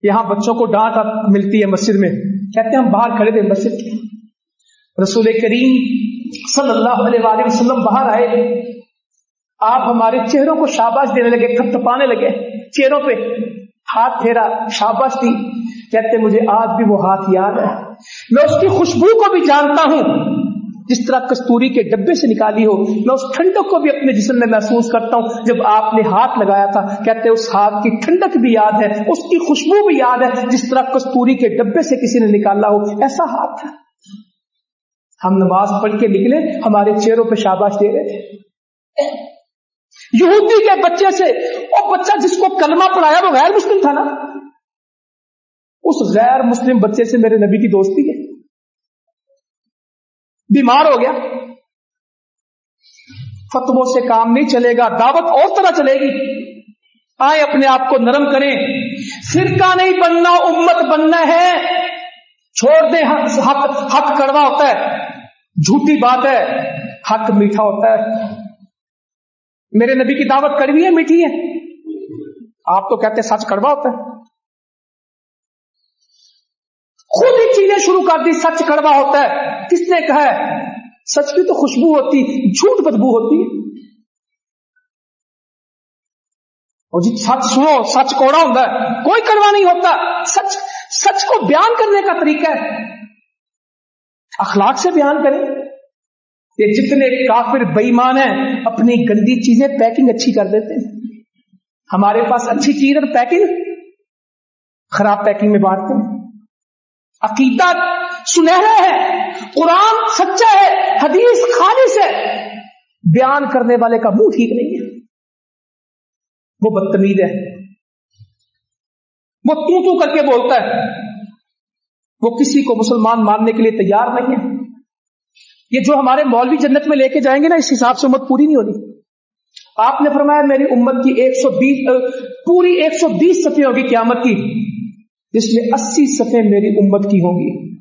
یہاں بچوں کو ڈانٹ ملتی ہے مسجد میں۔ کہتے ہیں ہم باہر کھڑے تھے مسجد کے۔ رسول کریم صلی اللہ علیہ وآلہ وسلم باہر آئے، آپ ہمارے چہروں کو شاباش دینے لگے تھپ تھپانے لگے۔ چہروں پہ ہاتھ پھیرا، شاباش دی کہتے، مجھے آج بھی وہ ہاتھ یاد ہے۔ میں اس کی خوشبو کو بھی جانتا ہوں۔ جس طرح کستوری کے ڈبے سے نکالی ہو، میں اس ٹھنڈک کو بھی اپنے جسم میں محسوس کرتا ہوں۔ جب آپ نے ہاتھ لگایا تھا، کہتے، اس ہاتھ کی ٹھنڈک بھی یاد ہے، اس کی خوشبو بھی یاد ہے۔ جس طرح کستوری کے ڈبے سے کسی نے نکالا ہو، ایسا ہاتھ ہے ہم نماز پڑھ کے نکلے، ہمارے چہروں پہ شاباش دے رہے تھے۔ یہودی کے بچے سے، وہ بچہ جس کو کلمہ پڑھایا، وہ غیر مسلم تھا نا۔ اس غیر مسلم بچے سے میرے نبی کی دوستی ہے۔ بیمار ہو گیا۔ فتو سے کام نہیں چلے گا، دعوت اور طرح چلے گی۔ آئے اپنے آپ کو نرم کریں۔ فرقہ نہیں بننا، امت بننا ہے۔ چھوڑ دیں، حق حق کڑوا ہوتا ہے۔ جھوٹی بات ہے، حق میٹھا ہوتا ہے۔ میرے نبی کی دعوت کڑوی ہے، میٹھی ہے۔ آپ تو کہتے سچ کڑوا ہوتا ہے۔ خود ہی چیزیں شروع کر دی، سچ کڑوا ہوتا ہے۔ کس نے کہا ہے؟ سچ کی تو خوشبو ہوتی، جھوٹ بدبو ہوتی۔ ہے اور جی سچ سنو، سچ کوڑا ہوتا ہے۔ کوئی کڑوا نہیں ہوتا۔ سچ سچ کو بیان کرنے کا طریقہ ہے۔ اخلاق سے بیان کریں یہ جتنے کافر بےمان ہیں، اپنی گندی چیزیں پیکنگ اچھی کر دیتے ہیں۔ ہمارے پاس اچھی چیز اور پیکنگ خراب پیکنگ میں بانٹتے ہیں۔ عقیدہ سنہرا ہے، قرآن سچا ہے، حدیث خالص ہے۔ بیان کرنے والے کا منہ ٹھیک نہیں ہے۔ وہ بدتمیز ہے۔ وہ تو تو کر کے بولتا ہے۔ وہ کسی کو مسلمان ماننے کے لیے تیار نہیں ہے۔ یہ جو ہمارے مولوی جنت میں لے کے جائیں گے نا، اس حساب سے امت پوری نہیں ہونی آپ نے فرمایا، میری امت کی ایک سو بیس، پوری ایک سو بیس صفحے ہوگی قیامت کی۔ جس میں اسی صفحے میری امت کی ہوں گی۔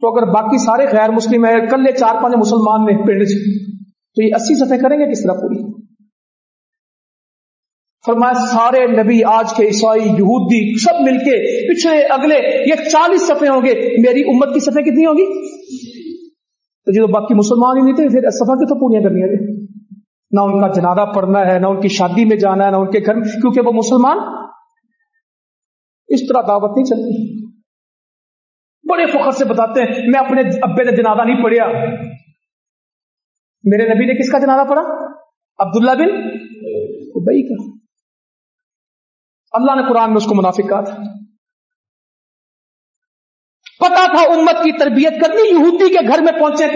تو اگر باقی سارے غیر مسلم ہیں کل لے چار پانچ مسلمان میں پنڈ تو یہ اسی صفحے کریں گے کس طرح پوری؟ فرمایا سارے نبی آج کے عیسائی، یہودی سب مل کے پچھلے اگلے یہ چالیس صفحے ہوں گے، میری امت کی صفحے کتنی ہوگی تو جی جو باقی مسلمان ہی نہیں تھے، پھر صفحہ کی تو پوریاں کرنی ہے؟ نہ ان کا جنازہ پڑھنا ہے، نہ ان کی شادی میں جانا ہے، نہ ان کے گھر میں، کیونکہ وہ مسلمان اس طرح دعوت نہیں چلتی۔ بڑے فخر سے بتاتے ہیں، میں اپنے ابے نے جنازہ نہیں پڑھیا۔ میرے نبی نے کس کا جنازہ پڑھا؟ عبداللہ بن بھائی کا اللہ نے قرآن میں اس کو منافق کہا تھا۔ پتا تھا امت کی تربیت کرنی، یہودی کے گھر میں پہنچے۔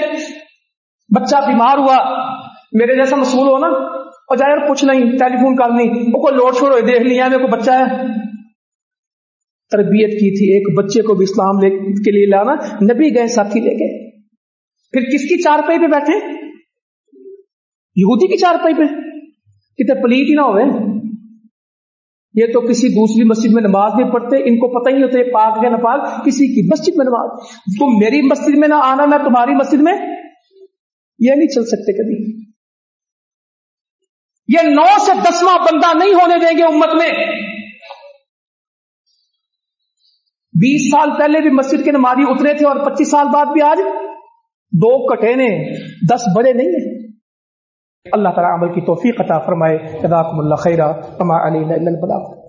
بچہ بیمار ہوا، میرے جیسا مصول ہو نا اور جائے پوچھ نہیں، ٹیلی فون کرنی وہ کوئی لوڑ چھوڑ دیکھ لیا میرے کو بچہ ہے۔ تربیت کی تھی ایک بچے کو بھی اسلام کے لیے لانا، نبی گئے، ساتھی لے گئے۔ پھر کس کی چار پائی پہ بیٹھے؟ یہودی کی چار پائی پہ۔ کتنے پلیت ہی نہ ہوئے۔ یہ تو کسی دوسری مسجد میں نماز نہیں پڑھتے، ان کو پتہ ہی ہوتا ہے پاک یا نپاک کسی کی مسجد میں نماز۔ تم میری مسجد میں نہ آنا میں تمہاری مسجد میں یہ نہیں چل سکتے کبھی۔ یہ نو سے دسواں بندہ نہیں ہونے دیں گے امت میں۔ بیس سال پہلے بھی مسجد کے نمازی اترے تھے اور پچیس سال بعد بھی آج دو کٹے نے، دس بڑے نہیں ہیں۔ اللہ تعالیٰ عمل کی توفیق عطا فرمائے. جزاکم اللہ خیرہ کما علی البلاغ.